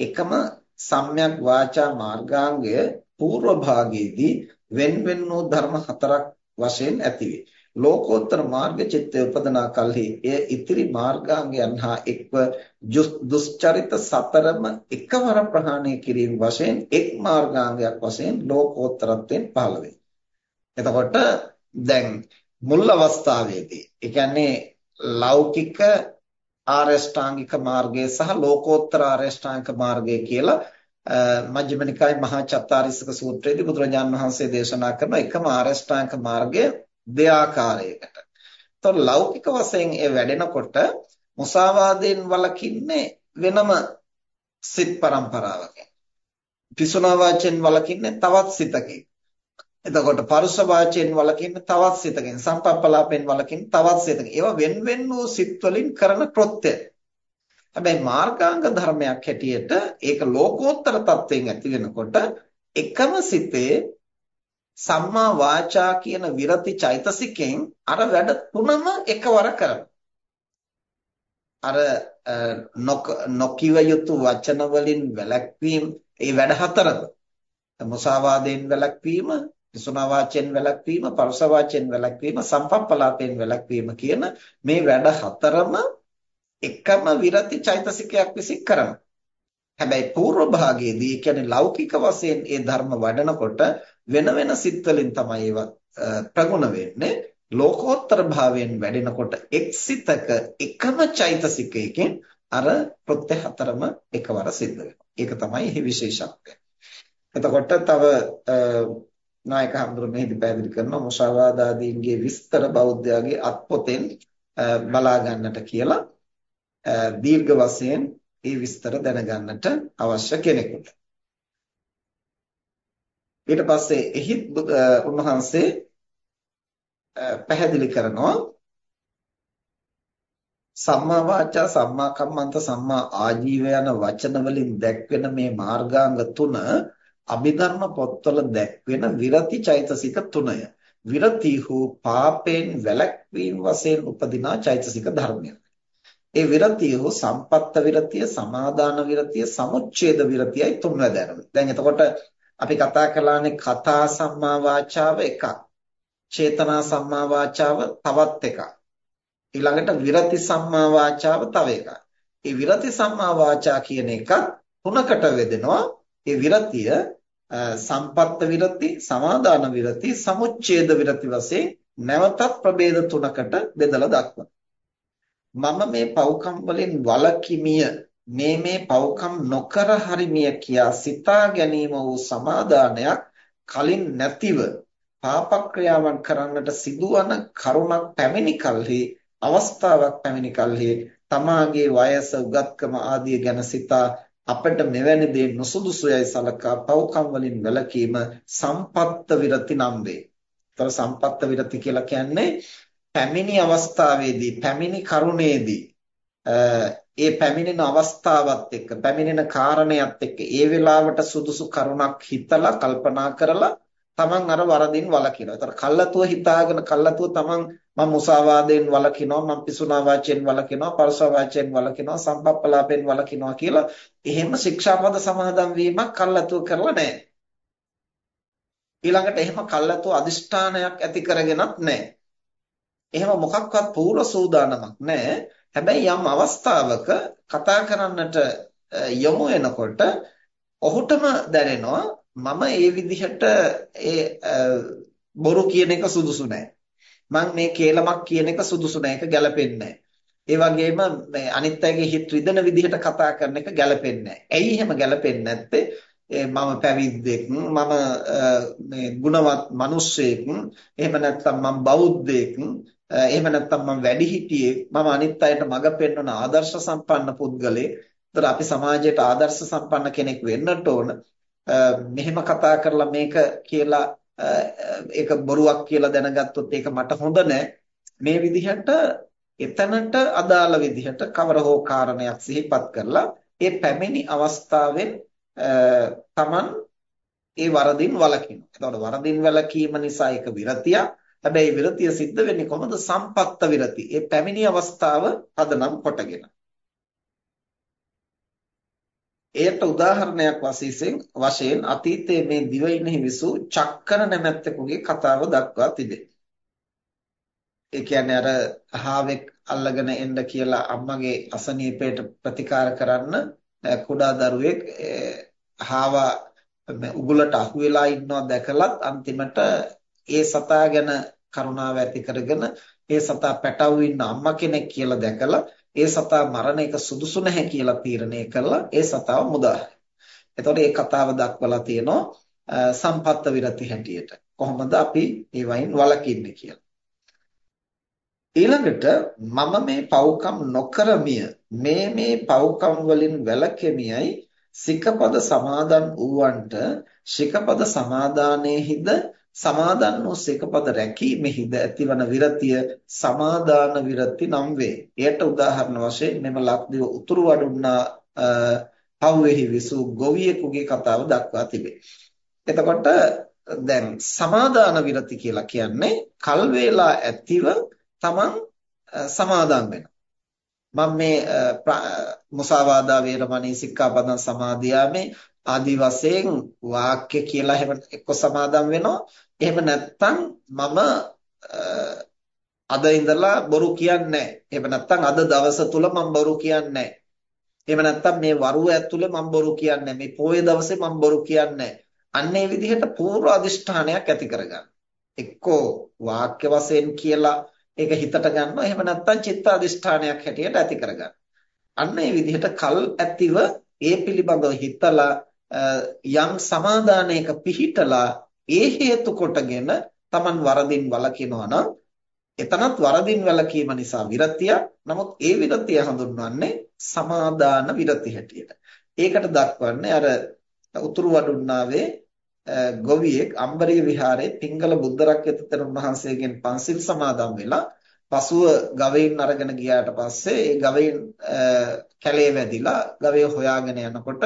එකම සම්‍යක් වාචා මාර්ගාංගය పూర్ව භාගයේදී වෙන් වෙන් වූ ධර්ම හතරක් වශයෙන් ඇතිවේ ලෝකෝත්තර මාර්ග චිත්තය උපදනා කලෙහි එය ඉතිරි මාර්ගාංගයන් හා එක්ව දුස්චරිත සතරම එකවර ප්‍රහාණය කිරීම වශයෙන් එක් මාර්ගාංගයක් වශයෙන් ලෝකෝත්තරත්වයෙන් පහළ වේ. එතකොට දැන් මුල් අවස්ථාවේදී ඒ කියන්නේ ලෞකික ආරෂ්ඨාංගික මාර්ගය සහ ලෝකෝත්තර ආරෂ්ඨාංගික මාර්ගය කියලා මජ්ක්‍ධිම නිකායේ මහා චත්තාරිස්ක සූත්‍රයේදී බුදුරජාණන් වහන්සේ දේශනා කරන එකම ආරෂ්ඨාංගික මාර්ගය දෙආකාරයකට. එතකොට ලෞකික වශයෙන් ඒ වැඩෙනකොට මුසාවාදයෙන් වළකින්නේ වෙනම සිත් પરම්පරාවකින්. පිසුනා වාචයෙන් වළකින්නේ තවත් සිතකින්. එතකොට පරුෂ වාචයෙන් වළකින්නේ තවත් සිතකින්. සම්පප්පලාපෙන් වළකින්නේ තවත් සිතකින්. ඒවා වෙන වෙන වූ සිත් වලින් කරන කෘත්‍ය. හැබැයි මාර්ගාංග ධර්මයක් හැටියට ඒක ලෝකෝත්තර තත්වයෙන් ඇති වෙනකොට එකම සිතේ සම්මා වාචා කියන විරති චෛතසිකෙන් අර වැඩ තුනම එකවර කරනවා. අර නොකිව යුතු වචන වලින් වැළැක්වීම ඒ වැඩ හතරද මුසාවාදයෙන් වැළැක්වීම විසුනා වාචයෙන් වැළැක්වීම පරුස වාචයෙන් වැළැක්වීම සම්පප්පලාපයෙන් වැළැක්වීම කියන මේ වැඩ හතරම එකම විරති චෛතසිකයක් විසින් කරනවා හැබැයි పూర్ව භාගයේදී කියන්නේ ලෞකික වශයෙන් ඒ ධර්ම වඩනකොට වෙන වෙන සිත් වලින් තමයි ඒවා ප්‍රගුණ වෙන්නේ ලෝකෝත්තර භාවයෙන් වැඩෙනකොට එක් සිතක එකම චෛතසිකයකින් අර ප්‍රත්‍ය හතරම එකවර සිද්ධ වෙනවා. ඒක තමයි එහි විශේෂත්වය. එතකොට තව නායක හඳුරු මෙහිදී පැහැදිලි කරනවා මුසාවාදාදීන්ගේ විස්තර බෞද්ධයාගේ අත්පොතෙන් බලා ගන්නට කියලා දීර්ඝ වශයෙන් මේ විස්තර දැනගන්නට අවශ්‍ය කෙනෙකුට. ඊට පස්සේ එහි උන්වහන්සේ පැහැදිලි කරනවා සම්මා වාචා සම්මා කම්මන්ත සම්මා ආජීව යන වචන වලින් දැක්වෙන මේ මාර්ගාංග තුන අභිධර්ම පොත්වල දැක්වෙන විරති චෛතසික තුනය. විරතිහු පාපෙන් වැළැක්වීම වශයෙන් උපදිනා චෛතසික ධර්මයක්. ඒ විරතියෝ සම්පත්ත විරතිය, සමාදාන විරතිය, සමුච්ඡේද විරතියයි තුන්වැදෑරුම. දැන් එතකොට අපි කතා කළානේ කතා සම්මා වාචාව එකක්. චේතනා සම්මා වාචාව තවත් එකක්. ඊළඟට විරති සම්මා වාචාව තව එකක්. මේ විරති සම්මා වාචා කියන එක තුනකට බෙදෙනවා. ඒ විරතිය සම්පත්ත විරති, සමාදාන විරති, සමුච්ඡේද විරති වශයෙන් නැවතත් ප්‍රභේද තුනකට බෙදලා දක්වනවා. මම මේ පව්කම් වලින් වළකිමිය මේ මේ පව්කම් නොකර හරිමිය කියා සිතා ගැනීම වූ සමාදානයක් කලින් නැතිව පාපක්‍රියාවන් කරන්නට සිදුවන කරුණක් පැමිණි කලෙහි අවස්ථාවක් පැමිණි කලෙහි තමාගේ වයස උගත්කම ආදිය ගැන සිතා අපට මෙවැනි දේ නුසුදුසුයයි සලකා පව්කම් වලින් වැළකීම සම්පත්ත විරති නම් වේ. ତර සම්පත්ත විරති කියලා කියන්නේ පැමිණි අවස්ථාවේදී පැමිණි කරුණේදී ඒ පැමිණෙන අවස්ථාවත් එක්ක පැමිණෙන කාරණයක් එක්ක ඒ වෙලාවට සුදුසු කරුණක් හිතලා කල්පනා කරලා තමන් අර වරදින් වළකිනවා. ඒතර කල්ලාතුව හිතාගෙන කල්ලාතුව තමන් මම මුසාවාදයෙන් වළකිනවා මම පිසුනා වාචයෙන් වළකිනවා පරස වාචයෙන් වළකිනවා සම්පප්පලාපෙන් වළකිනවා කියලා එහෙම ශික්ෂාපද සමාදන් වීමක් කල්ලාතුව කරලා නැහැ. ඊළඟට එහෙම කල්ැතෝ අදිෂ්ඨානයක් ඇති කරගෙනත් නැහැ. එහෙම මොකක්වත් පූර්ව සූදානමක් නැහැ. හැබැයි යම් අවස්ථාවක කතා කරන්නට යොමු වෙනකොට ඔහුටම දැනෙනවා මම ඒ විදිහට ඒ බොරු කියන එක සුදුසු නැහැ. මම මේ කේලමක් කියන එක සුදුසු නැහැ. ඒක ගැලපෙන්නේ නැහැ. ඒ වගේම මේ අනිත් අයගේ හිත රිදෙන විදිහට කතා කරන එක ගැලපෙන්නේ නැහැ. ඇයි එහෙම ගැලපෙන්නේ නැත්තේ? මම පැවිද්දෙක් මම මේ ගුණවත් මිනිස්සෙක් එහෙම නැත්නම් මම බෞද්ධයෙක් එහෙම නැත්නම් මම වැඩිහිටියෙක් මම අනිත් අයට මඟ පෙන්වන ආදර්ශ සම්පන්න පුද්ගලෙක්. ඒතර අපි සමාජයට ආදර්ශ සම්පන්න කෙනෙක් වෙන්නට ඕන. මෙහෙම කතා කරලා මේක කියලා ඒක බොරුවක් කියලා දැනගත්තොත් ඒක මට හොඳ නෑ. මේ විදිහට එතනට අදාළ විදිහට කවර හෝ කාරණයක් සිහිපත් කරලා ඒ පැමිණි අවස්ථාවෙන් තමන් ඒ වරදින් වළකිනවා. එතකොට වරදින් වැළකීම නිසා ඒක විරතියක්. හැබැයි විරතිය සිද්ධ වෙන්නේ කොහොමද? සම්පත්ත විරති. ඒ පැමිණි අවස්ථාව පදනම් කොටගෙන. එයට උදාහරණයක් වශයෙන් වශයෙන් අතීතයේ මේ දිවයිනෙහි විසූ චක්කර නැමැත්තෙකුගේ කතාව දක්වා තිබේ. ඒ කියන්නේ අර හාවෙක් අල්ලගෙන එන්න කියලා අම්මගේ අසනීපයට ප්‍රතිකාර කරන්න කුඩා දරුවෙක් හාවා උගුලට අහු වෙලා ඉන්නවා දැකලත් අන්තිමට ඒ සතා ගැන කරුණාව ඇති කරගෙන ඒ සතා පැටවු ඉන්න අම්මා කෙනෙක් කියලා දැකලා ඒ සතා මරණ එක සුදුසු නැහැ කියලා තීරණය කරලා ඒ සතාව මුදා එතකොට මේ කතාව දක්වලා තියෙනවා සම්පත්ත විරති හැටියට. කොහොමද අපි ඒ වයින් වළකින්නේ කියලා. ඊළඟට මම මේ පව්කම් නොකරමිය මේ මේ පව්කම් වලින් වැළකෙමියයි සිකපද සමාදන් වූවන්ට ශිකපද සමාදානයේහිද සමාදන් වූ සිකපද රැකීමෙහිද ඇතිවන විරතිය සමාදාන විරති නම් වේ. එයට උදාහරණ වශයෙන් මෙම ලක්දිව උතුරු වඩුන්නා පව්වෙහි විසූ ගොවියෙකුගේ කතාව දක්වා තිබේ. එතකොට දැන් සමාදාන විරති කියලා කියන්නේ කල් වේලා ඇතිව තමන් සමාදන් වෙනවා. මම මේ මුසාවාදා වේරමණී සික්ඛාපදං සමාදියාමේ ආදි වශයෙන් වාක්‍ය කියලා එහෙම එක්ක සමාදන් වෙනවා. එහෙම නැත්නම් මම අද ඉඳලා බොරු කියන්නේ නැහැ. එහෙම නැත්නම් අද දවස තුල මම බොරු කියන්නේ නැහැ. එහෙම නැත්නම් මේ වරුව ඇතුලේ මම බොරු කියන්නේ මේ පොයේ දවසේ මම බොරු කියන්නේ අන්න ඒ විදිහට පූර්ව අදිෂ්ඨානයක් ඇති කරගන්න. එක්කෝ වාක්‍ය වශයෙන් කියලා ඒක හිතට ගන්නවා. එහෙම නැත්නම් චිත්ත අදිෂ්ඨානයක් හැටියට ඇති කරගන්න. අන්න ඒ විදිහට කල් ඇතිව ඒ පිළිබඳව හිතලා යම් සමාදානයක පිහිටලා ඒ හේතු කොටගෙන Taman වරදින් වළකිනවා නම් එතනත් වරදින් වැළකීම නිසා විරතිය. නමුත් ඒ විරතිය හඳුන්වන්නේ සමාදාන විරති හැටියට. ඒකට දක්වන්නේ අර උතුරු වඩුන්නාවේ ගොවියෙක් අම්බරිය විහාරයේ පිංගල බුද්ධ රක්කතතර වහන්සේගෙන් පන්සිල් සමාදන් වෙලා පසුව ගවයින් අරගෙන ගියාට පස්සේ ඒ ගවයින් කැලේ වැදිලා ගවය හොයාගෙන යනකොට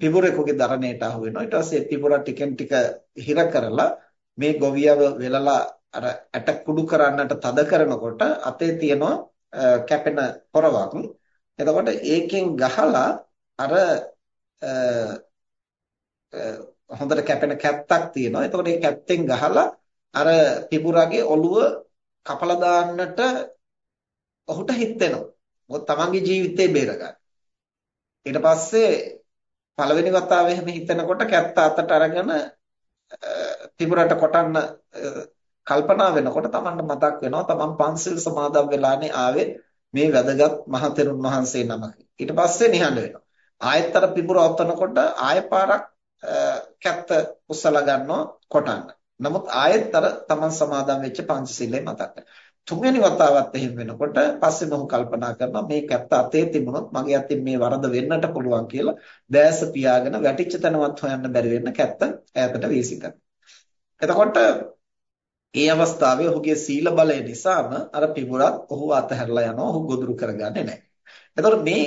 පිපුරෙකුගේ දරණයට අහු වෙනවා ඊට පස්සේ පිපුරා ටිකෙන් ටික හිර කරලා මේ ගොවියව වෙලලා අර ඇට කුඩු කරන්නට තද කරනකොට අතේ තියෙනවා කැපෙන පොරවක් එතකොට ඒකෙන් ගහලා අර හොඳට කැපෙන කැත්තක් තියෙනවා. එතකොට ඒ කැත්තෙන් ගහලා අර පිපුරගේ ඔළුව කපලා දාන්නට ඔහුට හිතෙනවා. මොකද තමන්ගේ ජීවිතේ බේරගන්න. ඊට පස්සේ පළවෙනි වතාවේ එහෙම හිතනකොට කැත්ත අතට අරගෙන පිපුරට කොටන්න කල්පනා වෙනකොට තමන්ට මතක් වෙනවා තමන් පන්සිල් සමාදන් වෙලානේ ආවේ මේ වැදගත් මහතෙරුන් වහන්සේ නමක. ඊට පස්සේ නිහඬ වෙනවා. ආයෙත් අර පිපුර ඔත්තනකොට ආයෙ පාරක් කැත්ත උස්සලා ගන්නවා කොටන්න. නමුත් ආයෙත් අර තමන් සමාදන් වෙච්ච පංචශීලය මතක් තුන්වෙනි වතාවත් එහෙම වෙනකොට පස්සේ මොහු කල්පනා කරනවා මේ කැත්ත අතේ තිබුණොත් මගේ අතින් මේ වරද වෙන්නට පුළුවන් කියලා දැස පියාගෙන වැටිච්ච තැනවත් හොයන්න බැරි වෙන්න කැත්ත ඈතට වීසි එතකොට ඒ අවස්ථාවේ ඔහුගේ සීල බලය නිසාම අර පිඹුරත් ඔහු අතහැරලා යනවා ඔහු ගොදුරු කරගන්නේ නැහැ. එතකොට මේ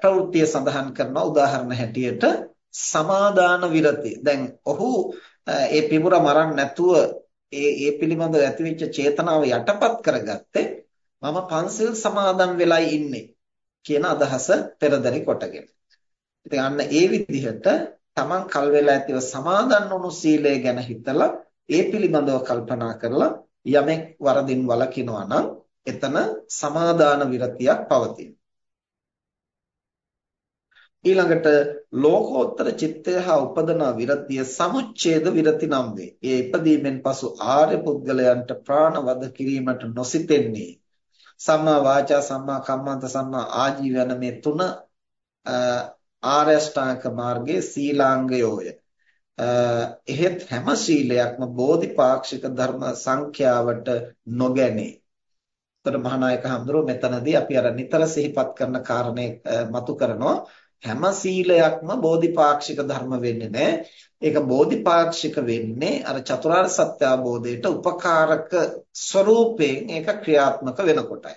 ප්‍රවෘත්තිය සඳහන් කරන උදාහරණ හැටියට සමාදාන විරති. දැන් ඔහු ඒ පිඹුර මරන්න නැතුව ඒ ඒ පිළිබඳව ඇතිවෙච්ච චේතනාව යටපත් කරගත්තේ මම පන්සිල් සමාදන් වෙලයි ඉන්නේ කියන අදහස පෙරදරි කොටගෙන. ඉතින් අන්න ඒ විදිහට Taman කල් වේලා ඇතිව සමාදන් වුණු සීලය ගැන හිතලා ඒ පිළිබඳව කල්පනා කරලා යමෙක් වරදින් වළකිනවා නම් එතන සමාදාන විරතියක් පවතින. ඊළඟට ලෝකෝත්තර චිත්තය හා උපදනා විරතිය සමුච්ඡේද විරති නම් වේ. ඒ ඉපදීමෙන් පසු ආර්ය පුද්ගලයන්ට ප්‍රාණවද කිරීමට නොසිතෙන්නේ. සම්මා වාචා සම්මා කම්මන්ත සම්මා ආජීව යන මේ තුන ආර්ය ශ්‍රාංක මාර්ගයේ සීලාංගයෝය. එහෙත් හැම සීලයක්ම බෝධිපාක්ෂික ධර්ම සංඛ්‍යාවට නොගැනේ. එතකොට මහානායක හඳුරෝ මෙතනදී අපි අර නිතර සිහිපත් කරන කාරණේ මතු කරනවා හැම සීලයක්ම බෝධිපාක්ෂික ධර්ම වෙන්නේ නැහැ. ඒක බෝධිපාක්ෂික වෙන්නේ අර චතුරාර්ය සත්‍ය අවබෝධයට උපකාරක ස්වરૂපයෙන් ඒක ක්‍රියාත්මක වෙනකොටයි.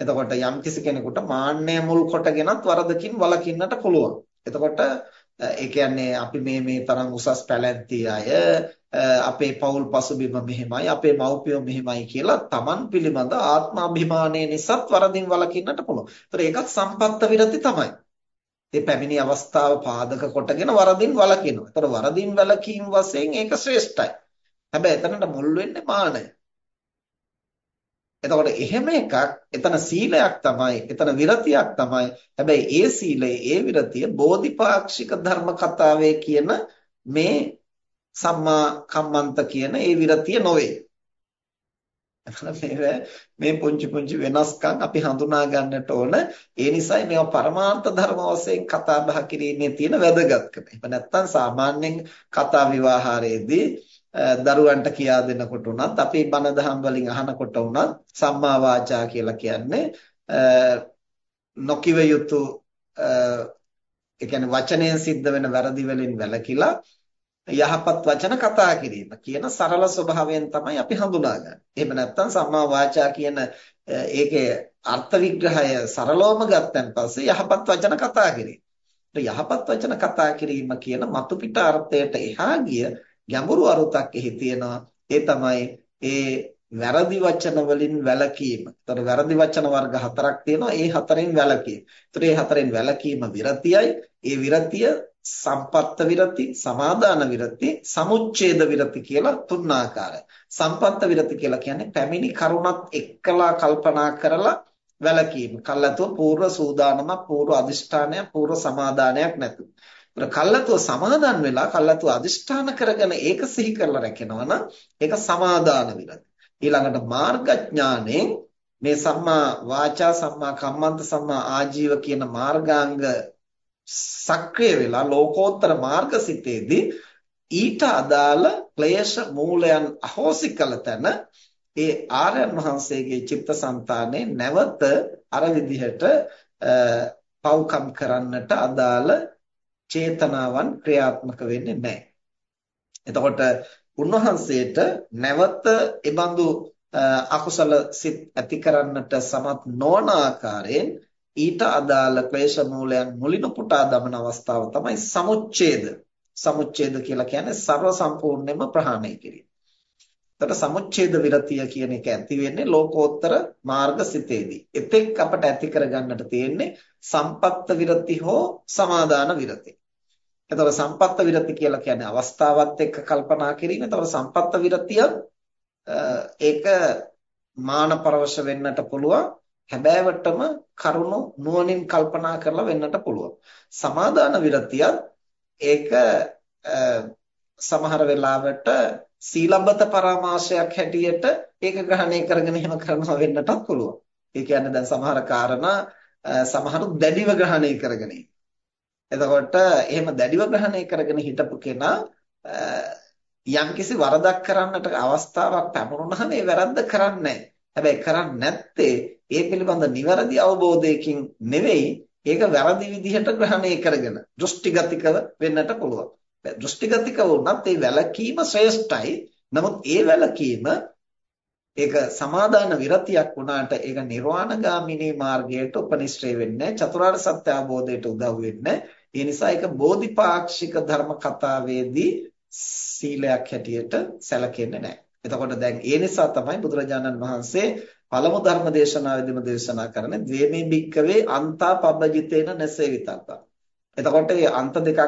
එතකොට යම් කිසි කෙනෙකුට මාන්නය මුල් කොටගෙනත් වරදකින් වළකින්නට පුළුවන්. එතකොට ඒ කියන්නේ අපි මේ මේ තරම් උසස් පැලැන්ති අය අපේ පෞල් පසුබිම මෙහෙමයි අපේ මව්පියෝ මෙහෙමයි කියලා Taman පිළිබඳ ආත්මාභිමානය නිසාත් වරදින් වළකින්නට පුළුවන්. ඒතර ඒකත් සම්පත්ත විරති තමයි. ඒ පැමිණි අවස්ථාව පාදක කොටගෙන වරදින් වළකිනවා. ඒතර වරදින් වැළකීම් වශයෙන් ඒක ශ්‍රේෂ්ඨයි. හැබැයි එතනට මුල් වෙන්නේ මානය. එතකොට එහෙම එකක් එතන සීලයක් තමයි එතන විරතියක් තමයි හැබැයි ඒ සීලය ඒ විරතිය බෝධිපාක්ෂික ධර්ම කතාවේ කියන මේ සම්මා කම්මන්ත කියන ඒ විරතිය නොවේ මේ පුංචි පුංචි වෙනස්කම් අපි හඳුනා ගන්නට ඕන. ඒ නිසායි මේවා පරමාර්ථ ධර්ම වශයෙන් කතා බහ කිරීමේ තියෙන වැදගත්කම. එහෙම නැත්නම් සාමාන්‍යයෙන් කතා විවාහාරයේදී දරුවන්ට කියා දෙනකොට උනත් අපි බණ දහම් වලින් අහනකොට උනත් සම්මා වාචා කියලා කියන්නේ නොකිව යුතු ඒ කියන්නේ වචනයෙන් සිද්ධ වෙන වැරදි වලින් වැළකීලා යහපත් වචන කතා කිරීම කියන සරල ස්වභාවයෙන් තමයි අපි හඳුනාගන්නේ. එහෙම නැත්නම් සම්මා වාචා කියන ඒකේ අර්ථ විග්‍රහය සරලවම ගත්තන් පස්සේ යහපත් වචන කතා කිරීම. යහපත් වචන කතා කිරීම කියන මතු පිට අර්ථයට එහා ගිය ගැඹුරු අරුතක් එහි තියෙනවා. ඒ තමයි ඒ වැරදි වචන වලින් වැළකීම. ඒතර වැරදි වචන වර්ග හතරක් තියෙනවා. ඒ හතරෙන් වැළකීම. ඒතර ඒ හතරෙන් වැළකීම විරතියයි. ඒ විරතිය සම්පත්ත විරති, සමාදාන විරති, සමුච්ඡේද විරති කියලා තුන් ආකාරයි. සම්පත්ත විරති කියලා කියන්නේ පැමිණි කරුණත් එක්කලා කල්පනා කරලා වැළකීම. කල්ලාතෝ පූර්ව සූදානම, පූර්ව අදිෂ්ඨානය, පූර්ව සමාදානයක් නැතු. ඒතර කල්ලාතෝ සමාදාන් වෙලා කල්ලාතෝ අදිෂ්ඨාන කරගෙන ඒක සිහි කරලා රැකෙනවා නම් ඒක සමාදාන විරති. ඊළඟට මාර්ගඥානෙන් මේ සම්මා වාචා සම්මා කම්මන්ත සම්මා ආජීව කියන මාර්ගාංග සක්‍රිය වෙලා ලෝකෝත්තර මාර්ගසිතේදී ඊට අදාළ ක්ලේශ මූලයන් අහෝසි කළ තැන ඒ ආර්යයන් වහන්සේගේ චිත්තසංතානේ නැවත අර විදිහට පව්කම් කරන්නට අදාළ චේතනාවන් ක්‍රියාත්මක වෙන්නේ නැහැ. එතකොට උන්වහන්සේට නැවත එබඳු අකුසල සිත් ඇති කරන්නට සමත් නොවන ආකාරයෙන් ඊට අදාළ ක්ලේශ මූලයන් මුලින් පුටා දමන අවස්ථාව තමයි සමුච්ඡේද. සමුච්ඡේද කියලා කියන්නේ ਸਰව සම්පූර්ණයෙන්ම ප්‍රහාණය කිරීම. එතකොට සමුච්ඡේද විරතිය කියන එක ඇති වෙන්නේ ලෝකෝත්තර මාර්ගසිතේදී. එතෙක් අපට ඇති කරගන්නට තියෙන්නේ සම්පත්ත විරති හෝ සමාදාන විරති. එතකොට සම්පත්ත විරති කියලා කියන්නේ අවස්ථාවත් එක්ක කල්පනා කිරීම. එතකොට සම්පත්ත විරතිය ඒක මාන පරවශ වෙන්නට පුළුවන්. හැබෑවටම කරුණු නුවණින් කල්පනා කරලා වෙන්නට පුළුවන්. සමාදාන විරතියත් ඒක සමහර වෙලාවට සීලබ්බත පරාමාශයක් හැටියට ඒක ග්‍රහණය කරගෙන එහෙම කරනවා වෙන්නටත් පුළුවන්. ඒ කියන්නේ දැන් සමහර කාරණා සමහරු දැඩිව ග්‍රහණය කරගෙන එතකොට එහෙම දැඩිව ග්‍රහණය කරගෙන හිටපු කෙනා යම්කිසි වරදක් කරන්නට අවස්ථාවක් පැමුණුනහම ඒ වැරද්ද කරන්නේ හැබැයි කරන්නේ නැත්තේ ඒ පිළිබඳ නිවැරදි අවබෝධයකින් නෙවෙයි ඒක වැරදි විදිහට ග්‍රහණය කරගෙන දෘෂ්ටිගතිකව වෙන්නට පුළුවන්. දෘෂ්ටිගතික වුණත් ඒ වැලකීම ශ්‍රේෂ්ඨයි. නමුත් ඒ වැලකීම ඒක සමාදාන විරතියක් වුණාට ඒක නිර්වාණගාමිනී මාර්ගයට උපනිශ්‍රේ වෙන්නේ චතුරාර්ය සත්‍ය අවබෝධයට උදව් වෙන්නේ. ඒ නිසා ඒක බෝධිපාක්ෂික ධර්ම කතාවේදී සීලයක් හැටියට සැලකෙන්නේ නැහැ. එතකොට දැන් ඒ නිසා තමයි බුදුරජාණන් වහන්සේ පළමු ධර්ම දේශනාවේදීම දේශනා කරන්නේ ද්වේමේ භික්කවේ අන්තා පබ්බජිතේන නැසේවිතක්ක. එතකොට මේ අන්ත දෙකක්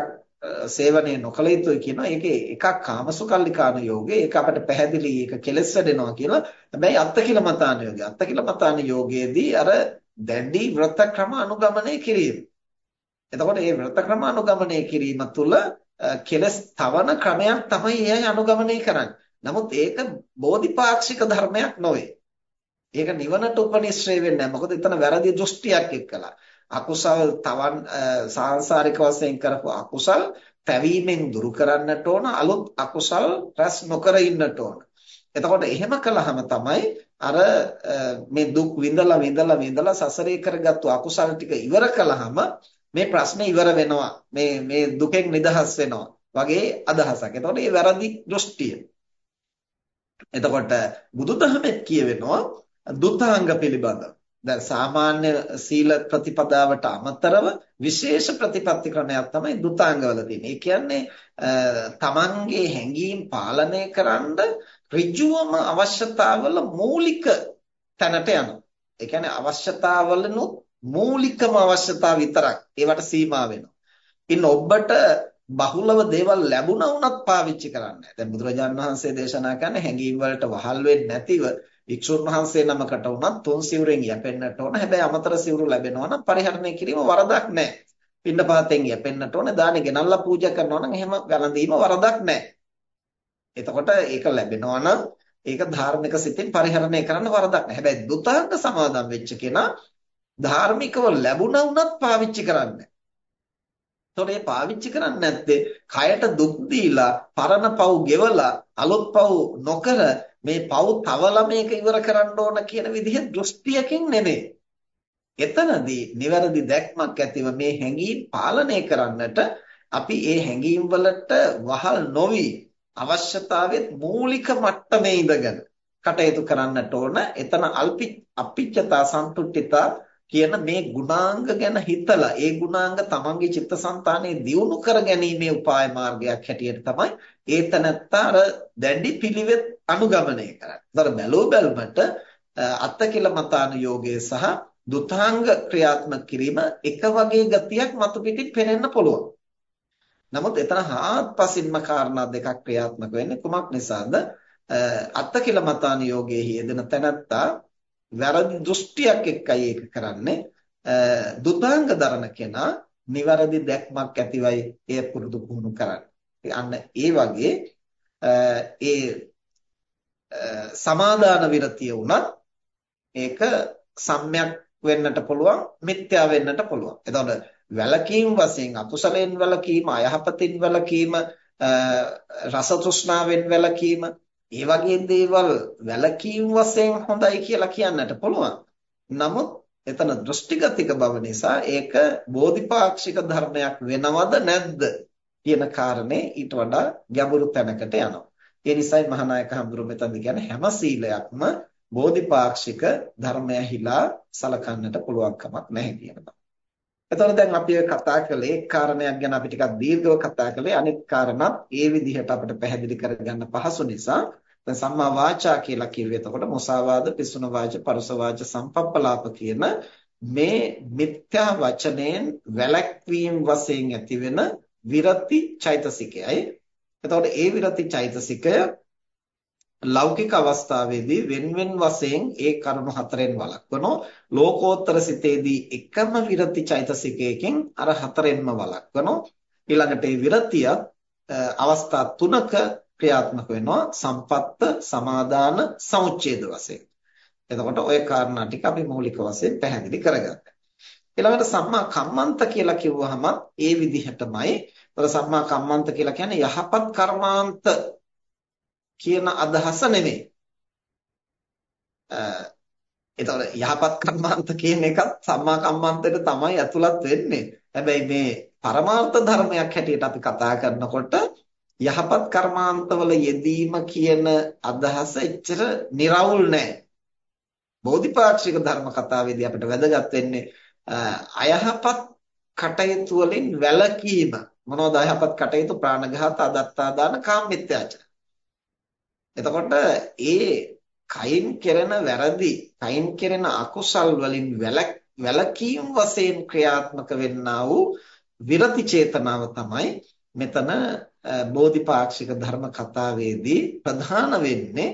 සේවනය නොකළ යුතුයි කියනවා. ඒකේ එකක් කාමසුකල්ලිකාන යෝගය. ඒක අපිට පැහැදිලි ඒක කෙලෙස් වැඩෙනවා කියලා. හැබැයි අත්තකිලමතාන යෝගය. අත්තකිලමතාන යෝගයේදී අර දැඩි වෘත ක්‍රම අනුගමනය කිරීම. එතකොට මේ වෘත ක්‍රම අනුගමනය කිරීම තුළ කෙලස් තවන ක්‍රමයක් තමයි එයයි අනුගමනය කරන්නේ. නමුත් ඒක බෝධිපාක්ෂික ධර්මයක් නොවේ. ඒක නිවනට උපනිශ්‍රේ වෙන්නේ නැහැ. මොකද එතන වැරදි දෘෂ්ටියක් එක්කලා. අකුසල් තවන් සාංශාරික වශයෙන් කරපු අකුසල් පැවීමෙන් දුරු කරන්නට ඕන අලුත් අකුසල් රැස් නොකර ඉන්නට ඕන. එතකොට එහෙම කළාම තමයි අර මේ දුක් විඳලා විඳලා විඳලා සසරේ කරගත්තු අකුසල් ටික ඉවර කළාම මේ ප්‍රශ්නේ ඉවර වෙනවා. මේ මේ දුකෙන් නිදහස් වෙනවා. වගේ අදහසක්. එතකොට මේ වැරදි දෘෂ්ටිය. එතකොට බුදුදහමෙත් කියවෙනවා දුතාංග පිළිබඳව. දැන් සාමාන්‍ය සීල ප්‍රතිපදාවට අමතරව විශේෂ ප්‍රතිපත්ති ක්‍රමයක් තමයි දුතාංගවල තියෙන්නේ. ඒ කියන්නේ තමන්ගේ හැඟීම් පාලනය කරන්න ඍජුවම අවශ්‍යතාවල මූලික තැනට යනවා. ඒ කියන්නේ අවශ්‍යතාවලනොත් මූලිකම අවශ්‍යතා විතරක් ඒවට සීමා වෙනවා. ඉන්න ඔබට බහුලව දේවල් ලැබුණා වුණත් පාවිච්චි කරන්නේ. දැන් බුදුරජාණන් වහන්සේ දේශනා කරන හැඟීම් වලට වහල් වෙන්නේ නැතිව වික්ෂුන් වහන්සේ නමකට වුණත් තුන් සිවුරෙන් යැපෙන්නට ඕන. හැබැයි අමතර සිවුරු ලැබෙනවා නම් පරිහරණය කිරීම වරදක් නැහැ. පින්නපාතෙන් යැපෙන්නට ඕන. දානි ගෙනල්ලා පූජා කරනවා නම් එහෙම වැළඳීම වරදක් නැහැ. එතකොට ඒක ලැබෙනවා නම් ඒක ධාර්මික සිතින් පරිහරණය කරන්න වරදක් නැහැ. හැබැයි දුතාංග සමාදම් වෙච්ච කෙනා ධාර්මිකව ලැබුණා වුණත් පාවිච්චි කරන්නේ එතකොට මේ පාවිච්චි කරන්නේ නැත්තේ කයට දුක් දීලා පරණ පව් ගෙවලා අලුත් පව් නොකර මේ පව් තවලා මේක ඉවර කරන්න ඕන කියන විදිහ දෘෂ්ටියකින් නෙමෙයි. එතනදී නිවැරදි දැක්මක් ඇතිව මේ හැඟීම් පාලනය කරන්නට අපි ඒ හැඟීම් වලට වහල් නොවි අවශ්‍යතාවෙත් මූලික මට්ටමේ ඉඳගෙන කටයුතු කරන්නට ඕන. එතන අල්පි අපිච්චතා සන්තුට්ඨිතා කියන මේ ගුණාංග ගැන හිතලා ඒ ගුණාංග තමන්ගේ චිත්තසංතානයේ දියුණු කර ගැනීමේ උපාය මාර්ගයක් හැටියට තමයි ඒතනත්ත අර දැඩි පිළිවෙත් අනුගමනය කරන්නේ. ඒතර බැලෝ බැලමට අත්තකිල මතාන යෝගයේ සහ දුතාංග ක්‍රියාත්මක කිරීම එක වගේ ගතියක් මතු පිටින් පෙනෙන්න පුළුවන්. නමුත් එතන හාත්පසින්ම කාරණා දෙකක් ක්‍රියාත්මක වෙන්නේ කුමක් නිසාද? අත්තකිල මතාන යෝගයේ යෙදෙන තැනත්තා වැරදි දෘෂ්ටියක් එක්කයි ඒක කරන්නේ. දුතාංග දරන කෙනා නිවැරදි දැක්මක් ඇතිවයි එය පුරුදු පුහුණු කරන්නේ. අන්න ඒ වගේ ඒ සමාදාන විරතිය වුණත් ඒක සම්‍යක් වෙන්නට පුළුවන් මිත්‍යා වෙන්නට පුළුවන්. එතකොට වැලකීම් වශයෙන් අකුසලයෙන් වැලකීම, අයහපතින් වැලකීම, රස තෘෂ්ණාවෙන් වැලකීම ඒ වගේ දේවල් වැලකීම් වශයෙන් හොඳයි කියලා කියන්නට පුළුවන්. නමුත් එතන දෘෂ්ටිගතික බව නිසා ඒක බෝධිපාක්ෂික ධර්මයක් වෙනවද නැද්ද කියන කාරණේ ඊට වඩා ගැඹුරු තැනකට යනවා. ඒ නිසායි මහානායක හඳුරු මෙතනදී කියන්නේ හැම සීලයක්ම බෝධිපාක්ෂික ධර්මයහිලා සලකන්නට පුළුවන් කමක් නැහැ කියනවා. එතකොට දැන් අපි කතා කළේ කාරණයක් ගැන අපි ටිකක් දීර්ඝව කතා කළේ. අනෙක් කාරණා ඒ විදිහට අපිට පැහැදිලි කරගන්න පහසු නිසා. දැන් සම්මා වාචා කියලා කිව්වේ එතකොට මොසාවාද පිසුන වාච පරස වාච සම්පප්පලාප කියන මේ මිත්‍යා වචනයෙන් වැළැක්වීම වශයෙන් ඇතිවෙන විරති චෛතසිකයයි. එතකොට ඒ විරති චෛතසිකය ලෞකික අවස්ථාවේදී වෙන්වෙන් වශයෙන් ඒ කරුණු හතරෙන් වළක්වනෝ ලෝකෝත්තර සිතේදී එකම විරති චෛතසිකයකින් අර හතරෙන්ම වළක්වනෝ ඊළඟට ඒ විරතියත් අවස්ථා තුනක ක්‍රියාත්මක වෙනවා සම්පත්ත සමාදාන සමුච්ඡේද වශයෙන්. එතකොට ওই කාරණා ටික අපි මූලික වශයෙන් පැහැදිලි කරගත්තා. ඊළඟට සම්මා කම්මන්ත කියලා කිව්වහම ඒ විදිහටමයි. ඒතර සම්මා කම්මන්ත කියලා කියන්නේ යහපත් කර්මාන්ත කියන අදහස නෙමෙයි. එතකොට යහපත් කර්මාන්ත කියන එකත් සම්මා කම්මන්තයට තමයි ඇතුළත් වෙන්නේ. හැබැයි මේ පරමාර්ථ ධර්මයක් හැටියට අපි කතා කරනකොට යහපත් කර්මාන්තවල යෙදීම කියන අදහස එච්චර निराවුල් නෑ. බෝධිපාක්ෂික ධර්ම කතාවේදී අපිට වැදගත් වෙන්නේ අයහපත් කටයුතු වලින් වැළකීම. මොනවද අයහපත් කටයුතු? ප්‍රාණඝාත, අදත්තා දාන, කාමමිත්‍යාචාර. එතකොට ඒ කයින් කෙරෙන වැරදි කයින් කෙරෙන අකුසල් වලින් වැළකීම් වශයෙන් ක්‍රියාත්මක වෙන්නා වූ විරති චේතනාව තමයි මෙතන බෝධිපාක්ෂික ධර්ම කතාවේදී ප්‍රධාන වෙන්නේ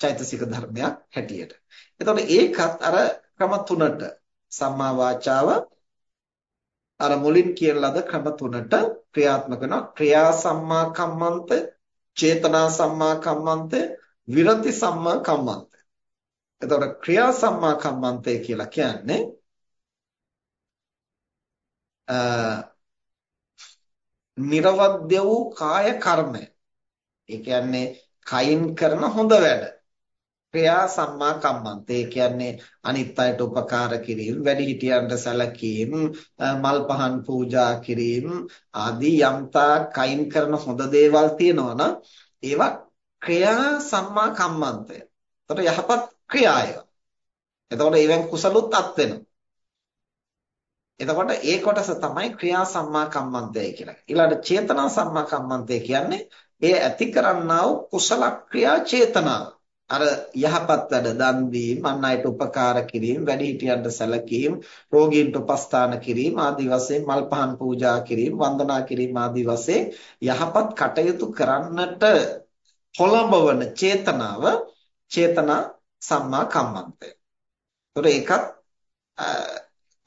චෛතසික ධර්මයක් හැටියට. එතකොට ඒකත් අර ක්‍රම තුනට සම්මා වාචාව අර මුලින් කියන ලද ක්‍රම තුනට ක්‍රියාත්මක වෙනවා. ක්‍රියා සම්මා කම්මන්ත, චේතනා සම්මා කම්මන්ත, විරති සම්මා කම්මන්ත. එතකොට ක්‍රියා සම්මා කම්මන්තය කියලා කියන්නේ නිර්වද්‍ය වූ කාය කර්මය. ඒ කියන්නේ කයින් කරන හොඳ වැඩ. ක්‍රියා සම්මා කම්මන්තේ කියන්නේ අනිත් අයට උපකාර කිරීම, වැඩිහිටියන්ට සැලකීම, මල් පහන් පූජා කිරීම ආදී යම්තා කයින් කරන හොඳ දේවල් තියෙනවා නම් ඒවා ක්‍රියා සම්මා කම්මන්තය. එතකොට යහපත් ක්‍රියාය. එතකොට ඒවෙන් කුසලුත් අත් වෙනවා. එතකොට ඒ කොටස තමයි ක්‍රියා සම්මා කම්මන්තය කියලා. ඊළඟට චේතනා සම්මා කම්මන්තය කියන්නේ ඒ ඇති කරන්නා වූ කුසල ක්‍රියා චේතනාව. අර යහපත් වැඩ දන් දීම, අන් අයට උපකාර කිරීම, වැඩිහිටියන්ට සැලකීම, රෝගීන්ට උපස්ථාන කිරීම ආදී වශයෙන් මල් පහන් පූජා කිරීම, වන්දනා කිරීම ආදී වශයෙන් යහපත් කටයුතු කරන්නට පොළඹවන චේතනාව චේතනා සම්මා කම්මන්තය. ඒතර ඒකත්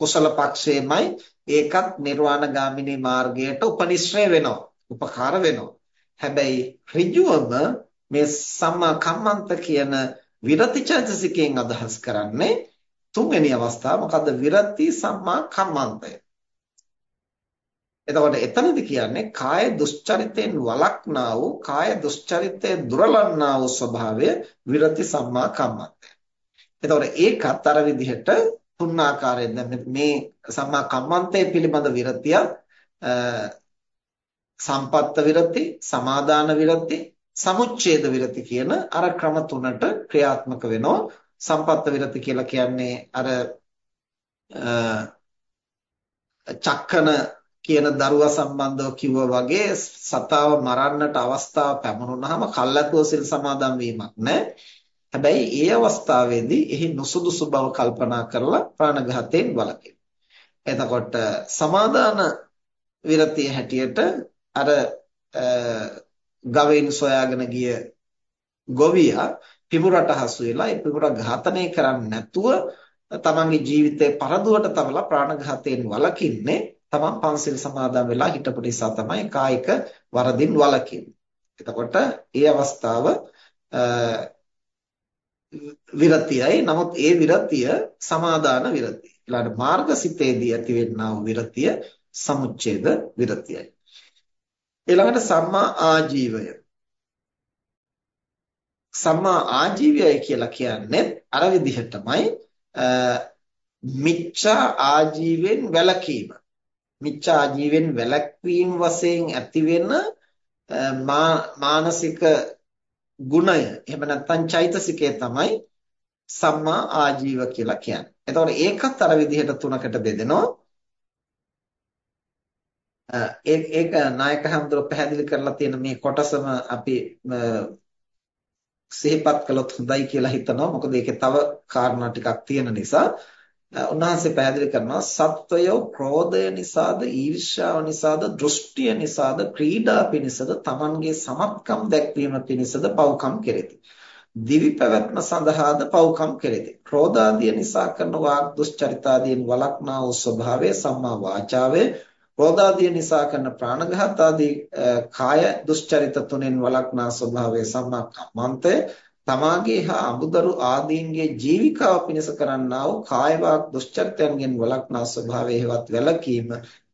කුසල පක්ෂයේමයි ඒකත් නිර්වාණ ගාමිනී මාර්ගයට උපනිශ්‍රය වෙනවා. උපකාර වෙනවා. හැබැයි ඍජුවම මේ සම්මා කම්මන්ත කියන විරති චෛතසිකයෙන් අදහස් කරන්නේ තුන්වෙනි අවස්ථාව මොකද්ද විරති සම්මා කම්මන්තය. එතකොට එතනදි කියන්නේ කාය දුස්චරිතයෙන් වළක්නා වූ කාය දුස්චරිතය දුරලන්නා වූ ස්වභාවය විරති සම්මා කම්මන්තය. එතකොට ඒකත් අර විදිහට තුන් ආකාරයෙන් මේ සම්මා කම්මන්තය පිළිබඳ විරතිය සම්පත්ත විරති, සමාදාන විරති, සමුච්ඡේද විරති කියන අර ක්‍රම තුනට ක්‍රියාත්මක වෙනවා. සම්පත්ත විරති කියලා කියන්නේ අර චක්කන කියන දරුවා සම්බන්ධව කිව්වා වගේ සතාව මරන්නට අවස්ථාව පැමුණුනහම කල්ැතුව සිල් සමාදන් වීමක් නැහැ. හැබැයි ඒ අවස්ථාවේදී එහි නුසුදුසු බව කල්පනා කරලා ප්‍රාණඝාතයෙන් වළකින. එතකොට සමාදාන විරතිය හැටියට අර ගවයින් සොයාගෙන ගිය ගොවියා පිපුරට හසු වෙලා ඒ පිපුර ඝාතනය කරන්නේ නැතුව තමන්ගේ ජීවිතේ පරදුවට තබලා ප්‍රාණඝාතයෙන් වළකින්නේ තමන් පන්සිල් සමාදන් වෙලා හිටපු නිසා තමයි කායික වරදින් වළකින්නේ. එතකොට ඒ අවස්ථාව විරතියයි. නමුත් ඒ විරතිය සමාදාන විරතිය. ඊළඟ මාර්ගසිතේදී ඇතිවෙනා වූ විරතිය සමුච්ඡේද විරතියයි. ඊළඟට සම්මා ආජීවය. සම්මා ආජීවයයි කියලා කියන්නේ අර විදිහටමයි මිච්ඡා ආජීවෙන් වැළකීම. මිච්ඡා ආජීවෙන් වැළැක්වීම වශයෙන් ඇතිවෙන මානසික ගුණය එහෙම නැත්නම් චෛතසිකය තමයි සම්මා ආජීව කියලා කියන්නේ. එතකොට ඒකත් අර විදිහට තුනකට බෙදෙනවා. ඒක ඒක නායක හඳුර පැහැදිලි කරලා තියෙන මේ කොටසම අපි සිහිපත් කළොත් හොඳයි කියලා හිතනවා. මොකද ඒකේ තව කාරණා ටිකක් තියෙන නිසා. උන්වහන්සේ පැහැදිලි කරනවා සත්වය ක්‍රෝධය නිසාද ඊර්ෂ්‍යාව නිසාද දෘෂ්ටිය නිසාද ක්‍රීඩා පිණිසද Tamanගේ සමත්කම් දැක්වීම පිණිසද පව්කම් කෙරෙති. දිවි පැවැත්ම සඳහාද පව්කම් කෙරෙති. ක්‍රෝධාදිය නිසා කරන වාග් දුස්චරිතාදීන් වළක්නා වූ ස්වභාවය සම්මා වාචාවේ ක්‍රෝධාදිය නිසා කරන ප්‍රාණඝාත ආදී කාය දුස්චරිත තුනෙන් වළක්නා ස්වභාවය සම්මා කම්මන්තය තමාගේ හා අමුදරු ආදීන්ගේ ජීවිකාව පිණිස කරන්නා වූ කාය වාක් දුස්චරිතයන්ගෙන් වළක්නා ස්වභාවය හේවත් වැළකීම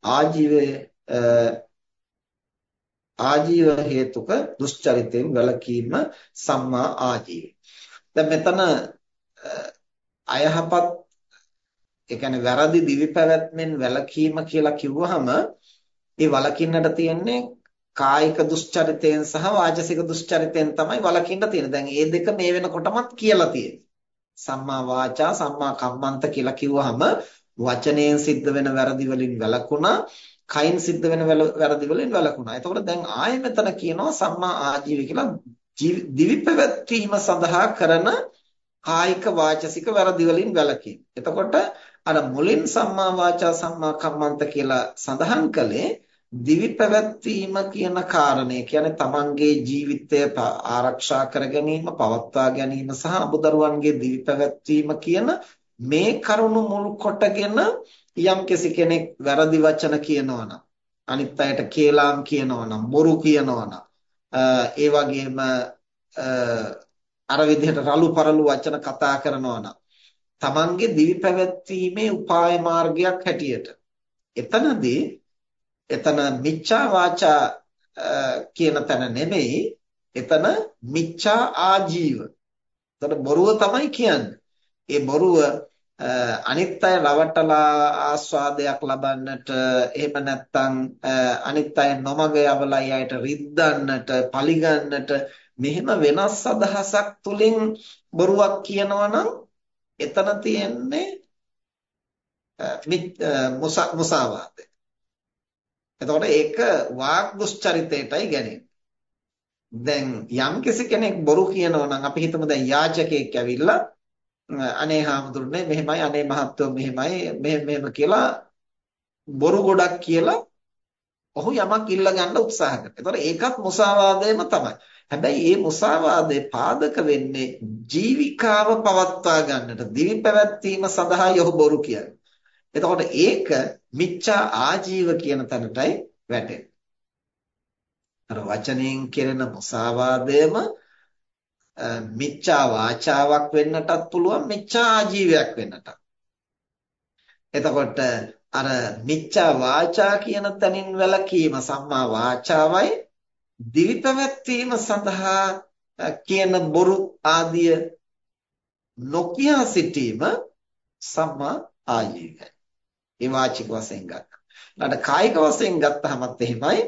ආජීවයේ ආජීව හේතුක දුස්චරිතයෙන් වැළකීම සම්මා ආජීව. දැන් මෙතන අයහපත් ඒ කියන්නේ වැරදි දිවි පැවැත්මෙන් වැළකීම කියලා කිව්වහම ඒ වළකින්නට තියෙන්නේ කායික දුස්චරිතයෙන් සහ වාචසික දුස්චරිතයෙන් තමයි වළකින්න තියෙන්නේ. දැන් මේ දෙක මේ වෙනකොටමත් කියලා තියෙන්නේ. සම්මා වාචා සම්මා කම්මන්ත කියලා කිව්වහම වචනයෙන් සිද්ධ වෙන වැරදි වලින් වැළකුණා, කයින් සිද්ධ වෙන වැරදි වලින් වැළකුණා. එතකොට දැන් ආයෙ මෙතන කියනවා සම්මා ආජීව කියලා දිවි පැවැත්වීම සඳහා කරන කායික වාචසික වැරදි වලින් වැළකීම. එතකොට අර මුලින් සම්මා වාචා සම්මා කම්මන්ත කියලා සඳහන් කළේ දිවි පැවැත්වීම කියන කාරණය. කියන්නේ තමන්ගේ ජීවිතය ආරක්ෂා කර ගැනීම පවත්වා ගැනීම සහ අමුදරුවන්ගේ දිවි පැවැත්වීම කියන මේ කරුණු මුල් කොටගෙන යම්කිසි කෙනෙක් වැරදි වචන කියනවනම් අනිත් අයට කේලාම් කියනවනම් බොරු කියනවනම් ඒ වගේම අර විදිහට රළු පරළු වචන කතා කරනවනම් තමන්ගේ දිවි පැවැත්වීමේ උපාය මාර්ගයක් හැටියට එතනදී එතන මිච්ඡා වාචා කියන තැන නෙමෙයි එතන මිච්ඡා ආජීව. එතන බොරුව තමයි කියන්නේ. ඒ බොරුව අනිත් අය රවටලා ආස්වාදයක් ලබන්නට එහෙම නැත්නම් අනිත් අය නොමග යවලා අයට රිද්දන්නට පලිගන්නට මෙහෙම වෙනස් අදහසක් තුලින් බොරුවක් කියනවා එතන තියෙන්නේ මුසාවාදය. එතකොට ඒක වාග් දුස්චරිතයටයි ගැනෙන්නේ. දැන් යම් කෙනෙක් බොරු කියනවා නම් අපි හිතමු දැන් යාචකයෙක් ඇවිල්ලා අනේ හාමුදුරනේ මෙහෙමයි අනේ මහත්තයෝ මෙහෙමයි මෙහෙම මෙහෙම කියලා බොරු ගොඩක් කියලා ඔහු යමක් ඉල්ල ගන්න උත්සාහ කරනවා. එතකොට ඒකත් මුසාවාදයම තමයි. හැබැයි මේ මුසාවාදේ පාදක වෙන්නේ ජීවිකාව පවත්වා ගන්නට, දිවි පැවැත්වීම සඳහායි ඔහු බොරු කියන්නේ. එතකොට ඒක මිච්ඡා ආජීව කියන තැනටයි වැටෙන්නේ. අර වචනයෙන් කෙරෙන මුසාවාදයම මිච්ඡා වාචාවක් වෙන්නටත් පුළුවන් මිච්ඡා ආජීවයක් වෙන්නටත්. එතකොට අර මිච්ඡා වාචා කියන තැනින් වැළකීම සම්මා වාචාවයි දිවි පැවැත්වීම සඳහා කියන බොරු ආදිය නොකිය සිටීම සම්මා ආජීවයයි. ඒ වාචික වශයෙන් ගන්න. ඊළඟ කායික වශයෙන් ගත්තහමත් එහෙමයි.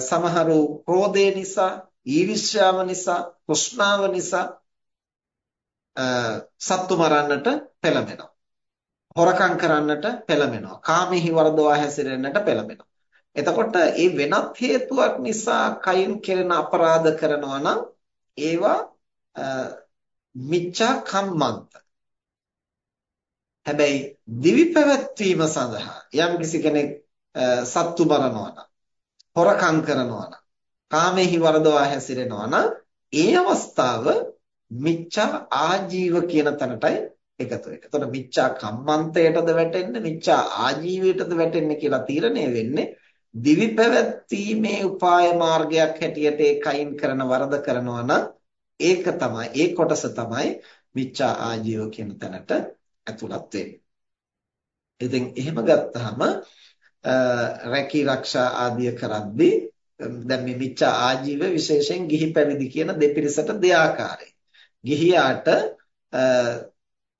සමහරු ක්‍රෝධය නිසා, ඊර්ෂ්‍යාව නිසා, තෘෂ්ණාව නිසා සත්තු මරන්නට පෙළඹෙනවා. හොරකම් කරන්නට පෙළඹෙනවා. කාමෙහි වරදවා හැසිරෙන්නට පෙළඹෙනවා. එතකොට මේ වෙනත් හේතුවක් නිසා කයින් කෙරෙන අපරාධ කරනවා නම් ඒවා මිච්ඡා කම්මන්ත හැබැයි දිවි පැවැත්වීම සඳහා යම් කිසි කෙනෙක් සත්තු මරනවා නම් හොරකම් කරනවා නම් කාමෙහි වරදවා හැසිරෙනවා නම් ඒ අවස්ථාව මිච්ඡා ආජීව කියන තැනටයි එකතු වෙන්නේ. එතකොට මිච්ඡා කම්මන්තයටද වැටෙන්නේ මිච්ඡා ආජීවයටද වැටෙන්නේ කියලා තීරණය වෙන්නේ දිවි පැවැත්ීමේ උපාය මාර්ගයක් හැටියට ඒ කයින් කරන වරද කරනවා නම් ඒක තමයි ඒ කොටස තමයි මිච්ඡා ආජීව කියන තැනට ඇතුළත් වෙන්නේ. ඉතින් එහෙම ගත්තාම රැකී ආරක්ෂා ආදිය කරද්දී දැන් මේ මිච්ඡා ආජීව විශේෂයෙන් ගිහි පැවිදි කියන දෙපිරිසට දෙආකාරයි. ගිහියාට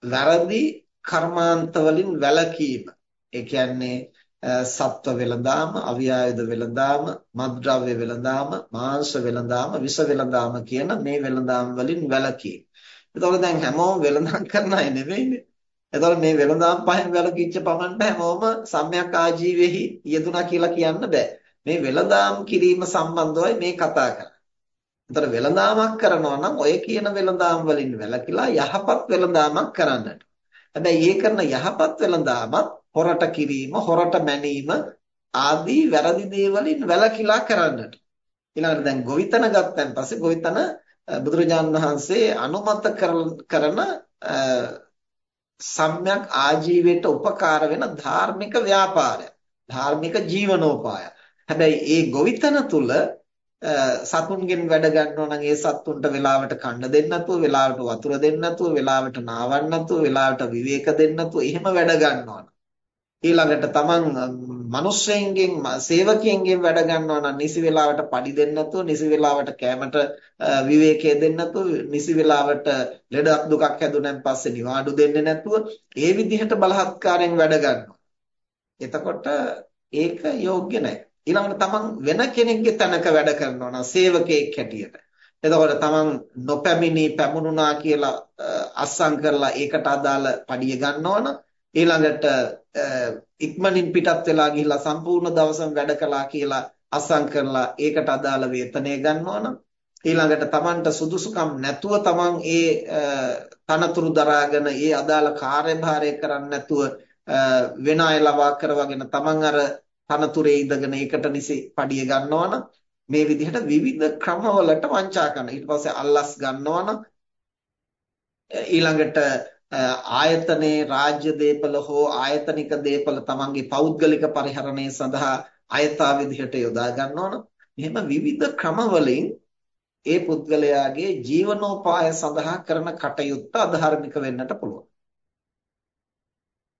වැරදි කර්මාන්ත වලින් වැළකීම. ඒ කියන්නේ සත්ව වෙළඳාම, අවියායුධ වෙළඳාම, මත්ද්‍රව්‍ය වෙළඳාම, මාංශ වෙළඳාම, විෂ වෙළඳාම කියන මේ වෙළඳාම් වලින් වැළකීම. එතකොට දැන් හැමෝම වෙළඳාම් කරන අය නෙවෙයිනේ. එතකොට මේ වෙළඳාම් පහෙන් වැළකීච්ච පමණට හැමෝම සම්‍යක් ආජීවෙහි යෙදුනා කියලා කියන්න බෑ. මේ වෙළඳාම් කිරීම සම්බන්ධවයි මේ කතා කරන්නේ. එතකොට වෙළඳාමක් කරනවා නම් ඔය කියන වෙළඳාම් වලින් වැළකීලා යහපත් වෙළඳාමක් කරන්නට. හැබැයි ඒ කරන යහපත් වෙළඳාමත් හොරට කිරීම, හොරට මැනීම ආදී වැරදි දේවලින් වැළකීලා කරන්නට. ඊළඟට දැන් ගොවිතැන ගත්තන් පස්සේ ගොවිතැන බුදුරජාණන් වහන්සේ අනුමත කරන සම්‍යක් ආජීවයට උපකාර වෙන ධාර්මික ව්‍යාපාරයක්. ධාර්මික ජීවනෝපාය. හැබැයි ඒ ගොවිතැන තුල සතුන්ගෙන් වැඩ ගන්නවා නම් ඒ සතුන්ට වෙලාවට කන්න දෙන්න නැතුව, වෙලාවට වතුර දෙන්න නැතුව, වෙලාවට නාවන්න නැතුව, වෙලාවට විවේක දෙන්න නැතුව එහෙම වැඩ ගන්නවා. ඊළඟට තමන් මිනිස්සෙන්ගෙන් සේවකයන්ගෙන් වැඩ ගන්නවා නම් නිසි වෙලාවට පඩි දෙන්න නැතුව නිසි වෙලාවට කැමට විවේකයේ දෙන්න නැතුව නිසි වෙලාවට ලෙඩක් දුකක් හැදුනන් පස්සේ නිවාඩු දෙන්නේ නැතුව ඒ විදිහට බලහත්කාරයෙන් වැඩ ගන්නවා. එතකොට ඒක යෝග්‍ය නැහැ. ඊළඟට තමන් වෙන කෙනෙක්ගේ තැනක වැඩ කරනවා නම් සේවකයෙක් හැටියට. එතකොට තමන් නොපැමිණි පැමුණුනා කියලා අස්සම් කරලා ඒකට අදාළ පඩිය ගන්නවනම් ඊළඟට ඉක්මනින් පිටත් වෙලා ගිහිල්ලා සම්පූර්ණ දවසම වැඩ කළා කියලා අසං කරලා ඒකට අදාළ වේතනය ගන්නවනම් ඊළඟට Tamanට සුදුසුකම් නැතුව Taman ඒ තනතුරු දරාගෙන ඒ අදාළ කාර්යභාරය කරන්නේ නැතුව වෙන අය ලවා කරවගෙන Taman අර තනතුරේ ඉඳගෙන ඒකට නිසි පඩිය ගන්නවනම් මේ විදිහට විවිධ ක්‍රමවලට වංචා කරනවා. ඊට පස්සේ අල්ලස් ගන්නවනම් ඊළඟට ආයතනයේ රාජ්‍ය දීපල හෝ ආයතනික දීපල තමන්ගේ පෞද්ගලික පරිහරණය සඳහා අයථා විදිහට යොදා ගන්නවනම් එහෙම විවිධ ක්‍රමවලින් ඒ පුද්ගලයාගේ ජීවනෝපාය සඳහා කරන කටයුත්ත අධාර්මික වෙන්නට පුළුවන්.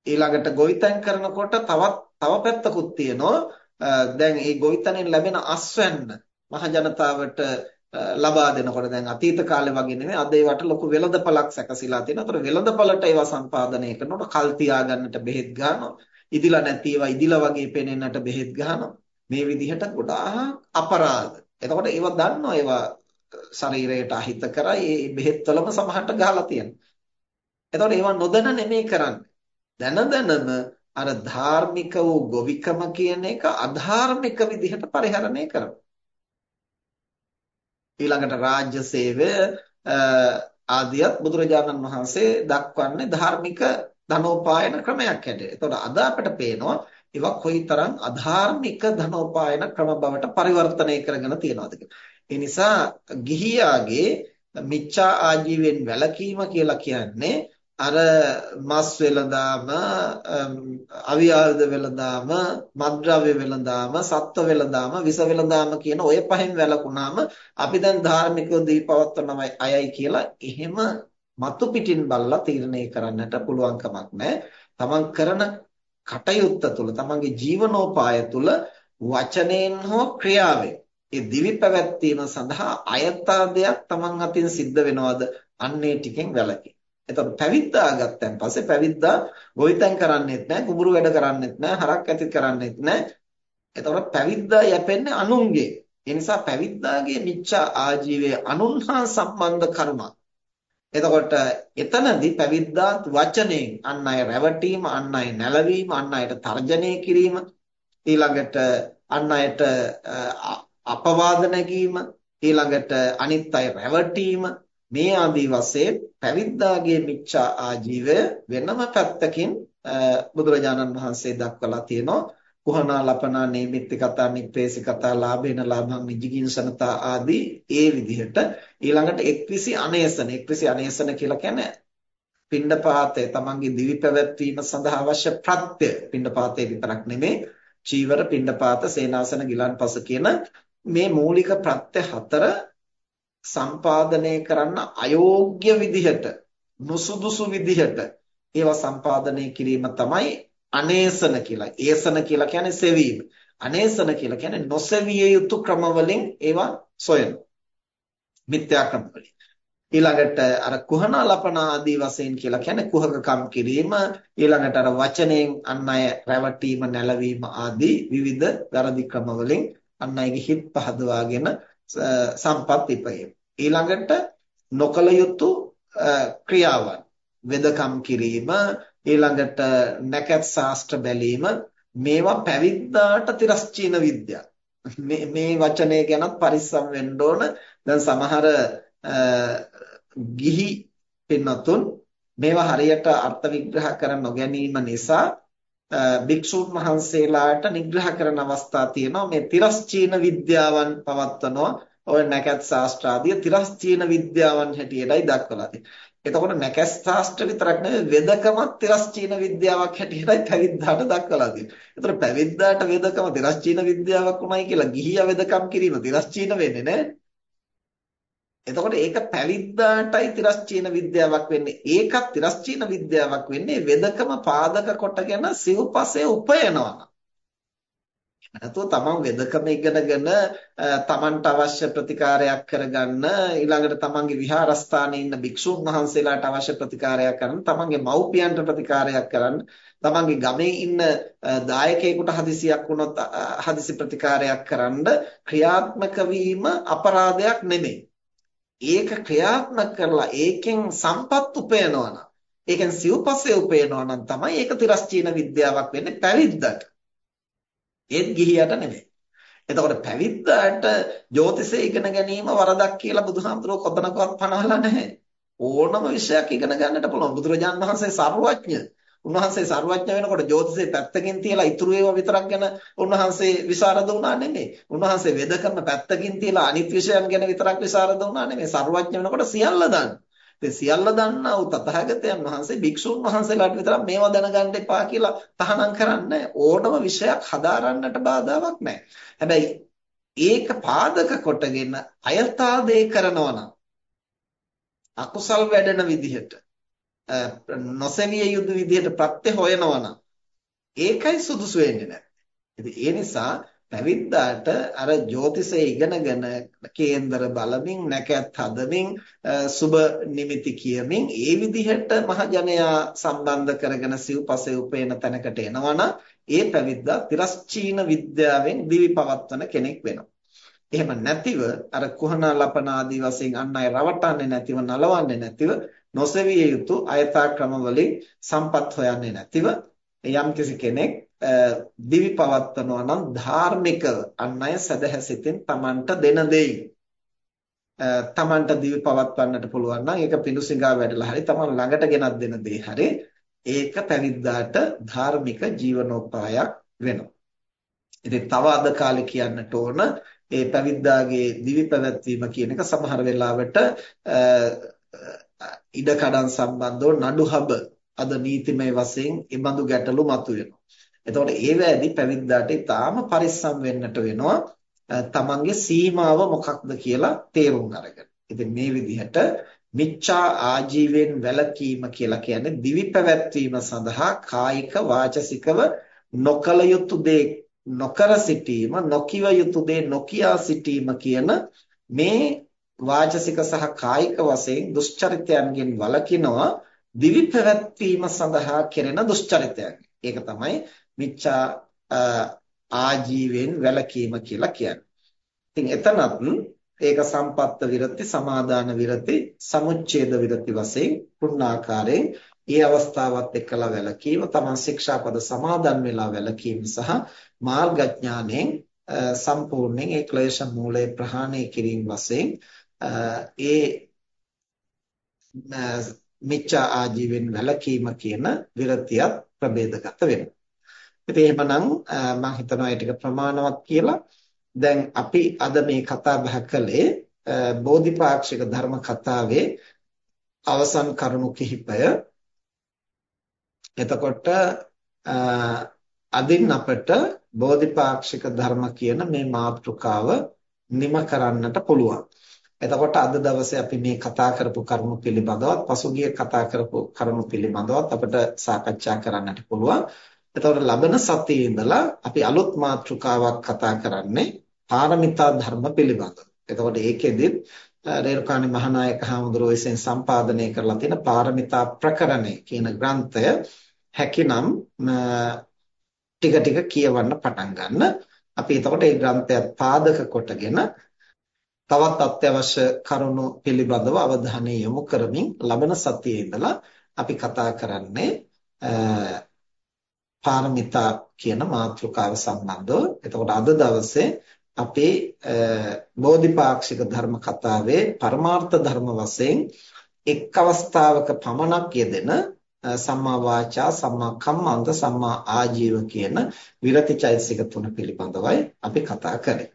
ඊළඟට ගොවිතැන් කරනකොට තවත් තව පැත්තකුත් තියෙනවා. දැන් මේ ගොවිතැනෙන් ලැබෙන අස්වැන්න මහ ජනතාවට ලබා දෙනකොට දැන් අතීත කාලේ වගේ නෙමෙයි අද ඒවට ලොකු වෙළඳපළක් සැකසීලා තියෙනවා. ඒතර වෙළඳපළට ඒවා සම්පාදනය කරනකොට කල් තියාගන්නට බෙහෙත් ගන්නවා. ඉදිලා නැති ඒවා ඉදිලා වගේ පේනෙන්නට බෙහෙත් ගන්නවා. මේ විදිහට ගොඩාක් අපරාධ. එතකොට ඒවා දන්නවා ඒවා ශරීරයට අහිත කරයි. ඒ බෙහෙත් වලම සමහරට ගහලා තියෙනවා. එතකොට ඒවා නොදැන නෙමෙයි කරන්නේ. දැන දැනම අර ධාර්මික වූ ගොවිකම කියන එක අධාර්මික විදිහට පරිහරණය කරනවා. ඊළඟට රාජ්‍ය සේවය ආදියත් බුදුරජාණන් වහන්සේ දක්වන්නේ ධාර්මික ධනෝපායන ක්‍රමයක් හැටියට. එතකොට අද අපිට පේනවා ඒවා කොයිතරම් අධාර්මික ධනෝපායන ක්‍රම බවට පරිවර්තනය කරගෙන තියෙනවද ඒ නිසා ගිහියාගේ මිච්ඡා ආජීවයෙන් වැළකීම කියලා කියන්නේ අර මස් වෙලඳාම අවියාල්ද වෙලඳාම මද්ද්‍රව්‍ය වෙලඳාම සත්ව වෙලඳාම විස වෙලඳාම කියන ඔය පහෙන් වැළකුණාම අපි දැන් ධාර්මිකව දී පවත්වන අයයි කියලා එහෙම මතු පිටින් බලලා තීරණය කරන්නට පුළුවන් කමක් නැහැ. තමන් කරන කටයුත්ත තුළ තමන්ගේ ජීවනෝපාය තුළ වචනයෙන් හෝ ක්‍රියාවෙන් ඒ දිවි පැවැත්වීම සඳහා අයථා දෙයක් තමන් අතින් සිද්ධ වෙනවද අන්නේ ටිකෙන් වැළකී එතකොට පැවිද්දා ගත්තන් පස්සේ පැවිද්දා ගොවිතැන් කරන්නේත් නැහැ, කුඹුරු වැඩ කරන්නේත් නැහැ, හරක් ඇති කරන්නේත් නැහැ. එතකොට පැවිද්දා යැපෙන්නේ අනුන්ගේ. ඒ නිසා පැවිද්දාගේ මිච්ඡා ආජීවයේ අනුන් හා සම්බන්ධ කර්ම. එතකොට එතනදී පැවිද්දාත් වචනෙන් අන් අය රැවටීම, අන් අය නැලවීම, අන් අයට තර්ජනය කිරීම, ඊළඟට අන් අයට අපවාද නැගීම, ඊළඟට අනිත් අය රැවටීම මේ ආදී වශයෙන් පැවිද්දාගේ මිච්ඡා ආජීවය වෙනම පැත්තකින් බුදුරජාණන් වහන්සේ දක්වලා තියෙනවා. කුහනා ලපනා නේමිත්ති කතා නිප්පේසි කතා ලාභේන ලාභං නිජිකින්සනතා ආදී ඒ විදිහට ඊළඟට එක්විසි අනේසන එක්විසි අනේසන කියලා කියන්නේ පිණ්ඩපාතය තමන්ගේ දිවි පැවැත්වීම සඳහා අවශ්‍ය ප්‍රත්‍ය පිණ්ඩපාතය විතරක් නෙමෙයි චීවර පිණ්ඩපාත සේනාසන ගිලන්පස කියන මේ මූලික ප්‍රත්‍ය හතර සම්පාදනය කරන්න අයෝග්‍ය විදිහට නුසුදුසු විදිහට ඒවා සම්පාදනය කිරීම තමයි අනේසන කියලා. ඒසන කියලා කියන්නේ සෙවීම. අනේසන කියලා කියන්නේ නොසෙවිය යුතු ක්‍රමවලින් ඒවා සොයන. මිත්‍යා ක්‍රමවලින්. ඊළඟට අර කුහනා ලපන ආදී වශයෙන් කියලා කියන්නේ කුහකකම් කිරීම ඊළඟට අර වචනයෙන් අන් අය රැවටීම නැලවීම ආදී විවිධ දරදි ක්‍රමවලින් අන් අයගේ හිත් පහදවාගෙන සම්පත් ඉපයීම. ඊළඟට නොකල යුතු ක්‍රියාවන් වෙදකම් කිරීම ඊළඟට නැකත් ශාස්ත්‍ර බැලීම මේවා පැවිද්දාට තිරස්චීන විද්‍යාව. මේ මේ වචනය ගැනත් පරිස්සම් වෙන්න ඕන. දැන් සමහර ගිහි පින්නතුන් මේවා හරියට අර්ථ විග්‍රහ කර නොගැනීම නිසා භික්ෂුන් වහන්සේලාට නිග්‍රහ කරන අවස්ථා තියෙනවා මේ තිරස්චීන විද්‍යාවන් පවත්වනවා ඔය නැකත් ශාස්ත්‍ර ආදී තිරස්චීන විද්‍යාවන් හැටියටයි දක්වලා තියෙන්නේ. එතකොට නැකත් ශාස්ත්‍ර විතරක් නෙවෙයි වෙදකමත් තිරස්චීන විද්‍යාවක් හැටියටයි පැවිද්දාට දක්වලා තියෙන්නේ. එතකොට පැවිද්දාට වෙදකම තිරස්චීන විද්‍යාවක් උමයි කියලා ගිහියා වෙදකම් කිරීම තිරස්චීන වෙන්නේ නැහැ. එතකොට ඒක පැවිද්දාටයි තිරස්චීන විද්‍යාවක් වෙන්නේ. ඒකත් තිරස්චීන විද්‍යාවක් වෙන්නේ වෙදකම පාදක කොටගෙන සිව්පසේ උපයනවා. නැතුව තමන් වෙදකම ඉගෙනගෙන තමන්ට අවශ්‍ය ප්‍රතිකාරයක් කරගන්න ඊළඟට තමන්ගේ විහාරස්ථානයේ ඉන්න භික්ෂුන් වහන්සේලාට අවශ්‍ය ප්‍රතිකාරයක් කරන්න තමන්ගේ මව්පියන්ට ප්‍රතිකාරයක් කරන්න තමන්ගේ ගමේ ඉන්න දායකයෙකුට හදිසියක් වුණොත් හදිසි ප්‍රතිකාරයක් කරන්න ක්‍රියාත්මක වීම අපරාධයක් නෙමෙයි ඒක ක්‍රියාත්මක කරලා ඒකෙන් සම්පත් උපයනවා නම් ඒකෙන් සිව්පස්සේ උපයනවා නම් තමයි ඒක තිරස්චීන විද්‍යාවක් වෙන්නේ පැවිද්දට. ඒත් ගිහියට නෙමෙයි. එතකොට පැවිද්දාට ජ්‍යොතිෂය ඉගෙන ගැනීම වරදක් කියලා බුදුහාමුදුරුවෝ කොතනකවත් පනවලා නැහැ. ඕනම විෂයක් ඉගෙන ගන්නට පුළුවන්. බුදුරජාණන් වහන්සේ සර්වඥ. උන්වහන්සේ සර්වඥ වෙනකොට ජ්‍යොතිෂේ පැත්තකින් තියලා ඉතුරු ඒවා විතරක් ගැන උන්වහන්සේ විසරද වුණා නෙමෙයි. උන්වහන්සේ වෙද කරන පැත්තකින් තියලා අනිත් විෂයන් ගැන විතරක් විසරද වුණා නෙමෙයි. සර්වඥ වෙනකොට සියල්ල දන්න. ඉතින් සියල්ල දන්නා වූ තථාගතයන් වහන්සේ භික්ෂුන් වහන්සේලාට විතරක් මේවා දැනගන්න එපා කියලා තහනම් කරන්නේ ඕනම විෂයක් හදාරන්නට බාධාවක් නැහැ. හැබැයි ඒක පාදක කොටගෙන අයථාදේ කරනවා නම් අකුසල් වැඩෙන විදිහට නොසැවිය යුතු විදිහට ප්‍රත්‍ය හොයනවා නම් ඒකයි සුදුසු වෙන්නේ නැහැ. ඉතින් ඒ නිසා පැවිද්දාට අර ජ්‍යොතිෂය ඉගෙනගෙන කේන්දර බලමින් නැකත් හදමින් සුබ නිමිති කියමින් ඒ විදිහට මහජනයා සම්බන්ධ කරගෙන සිව්පසේ උපේන තැනකට එනවනම් ඒ පැවිද්දා තිරස්චීන විද්‍යාවෙන් දිවි පවත්වන කෙනෙක් වෙනවා. එහෙම නැතිව අර කුහනා ලපන ආදී වශයෙන් අන් අය රවටන්නේ නැතිව නලවන්නේ නැතිව නොසෙවිය යුතු අයථා ක්‍රම වලින් සම්පත් හොයන්නේ නැතිව යම්කිසි කෙනෙක් දිවි පවත්වනවා නම් ධාර්මිකව අන් අය සදහැසිතින් Tamanට දෙන දෙයි. Tamanට දිවි පවත්වන්නට පුළුවන් නම් ඒක පිණුසිඟා වැඩලා හරි Taman ළඟට ගෙනත් දෙන දේ හරි ඒක පැවිද්දාට ධාර්මික ජීවනෝපායක් වෙනවා. ඉතින් තව අද කාලේ කියන්නට ඕන ඒ පැවිද්දාගේ දිවි පැවැත්වීම කියන එක සමහර වෙලාවට ඉඩකඩම් සම්බන්ධව නඩුහබ අද නීතිමය වශයෙන් ඉබඳු ගැටලු මතුවෙනවා. එතකොට ඒවැදී පැවිද්දාට ඊටාම පරිස්සම් වෙන්නට වෙනවා තමන්ගේ සීමාව මොකක්ද කියලා තේරුම් අරගෙන. ඉතින් මේ විදිහට මිච්ඡා ආජීවයෙන් වැළකීම කියලා කියන්නේ දිවි පැවැත්වීම සඳහා කායික වාචසිකව නොකල යුතු දේ නොකර සිටීම නොකිව යුතු දේ නොකියා සිටීම කියන මේ වාචසික සහ කායික වශයෙන් දුෂ්චරිතයන්ගෙන් වළකිනවා දිවි පැවැත්වීම සඳහා කෙරෙන දුෂ්චරිතයන්. ඒක තමයි මිච්ඡා ආජීවයෙන් වැළකීම කියලා කියන්නේ. ඉතින් එතනත් ඒක සම්පත්ත විරති, සමාදාන විරති, සමුච්ඡේද විරති වශයෙන් පුණාකාරයෙන් ඒ අවස්ථාවත් එක්කලා වැළකීම, තමන් ශික්ෂාපද සමාදන් වෙලා වැළකීම සහ මාර්ගඥාණයෙන් සම්පූර්ණයෙන් ඒ ක්ලේශ මූලය ප්‍රහාණය කිරීම වශයෙන් ඒ මිච්ඡා ආජීවෙන් වැළකීම කියන විරතියත් ප්‍රභේදගත වෙනවා. ඉතින් එහෙමනම් මම හිතනවා ඒ ටික ප්‍රමාණවත් කියලා. දැන් අපි අද මේ කතා බහ කළේ බෝධිපාක්ෂික ධර්ම කතාවේ අවසන් කරුණු කිහිපය. එතකොට අදින් අපට බෝධිපාක්ෂික ධර්ම කියන මේ මාතෘකාව නිම කරන්නට පුළුවන්. එතකොට අද දවසේ අපි මේ කතා කරපු කරුණු පිළිබඳවත් පසුගිය කතා කරපු කරුණු පිළිබඳවත් අපිට සාකච්ඡා කරන්නට පුළුවන්. එතකොට ලබන සතියේ ඉඳලා අපි අලුත් මාතෘකාවක් කතා කරන්නේ පාරමිතා ධර්ම පිළිබඳව. එතකොට ඒකෙදිත් රේරුකාණි මහානායක හාමුදුරුවෝ විසින් සම්පාදනය කරලා තියෙන පාරමිතා ප්‍රකරණය කියන ග්‍රන්ථය හැකිනම් ටික ටික කියවන්න පටන් ගන්න. අපි එතකොට මේ ග්‍රන්ථයත් පාදක කොටගෙන තවත් අත්‍යවශ්‍ය කරුණු පිළිබඳව අවධානය යොමු කරමින් ලබන සතියේ ඉඳලා අපි කතා කරන්නේ පාරමිතා කියන මාතෘකාව සම්බන්ධව. එතකොට අද දවසේ අපේ බෝධිපාක්ෂික ධර්ම කතාවේ පරමාර්ථ ධර්ම වශයෙන් එක් අවස්ථාවක පමණක් යෙදෙන සම්මා වාචා සම්මා කම්මන්ත සම්මා ආජීව කියන විරති චෛතසික තුන පිළිබඳවයි අපි කතා කරන්නේ.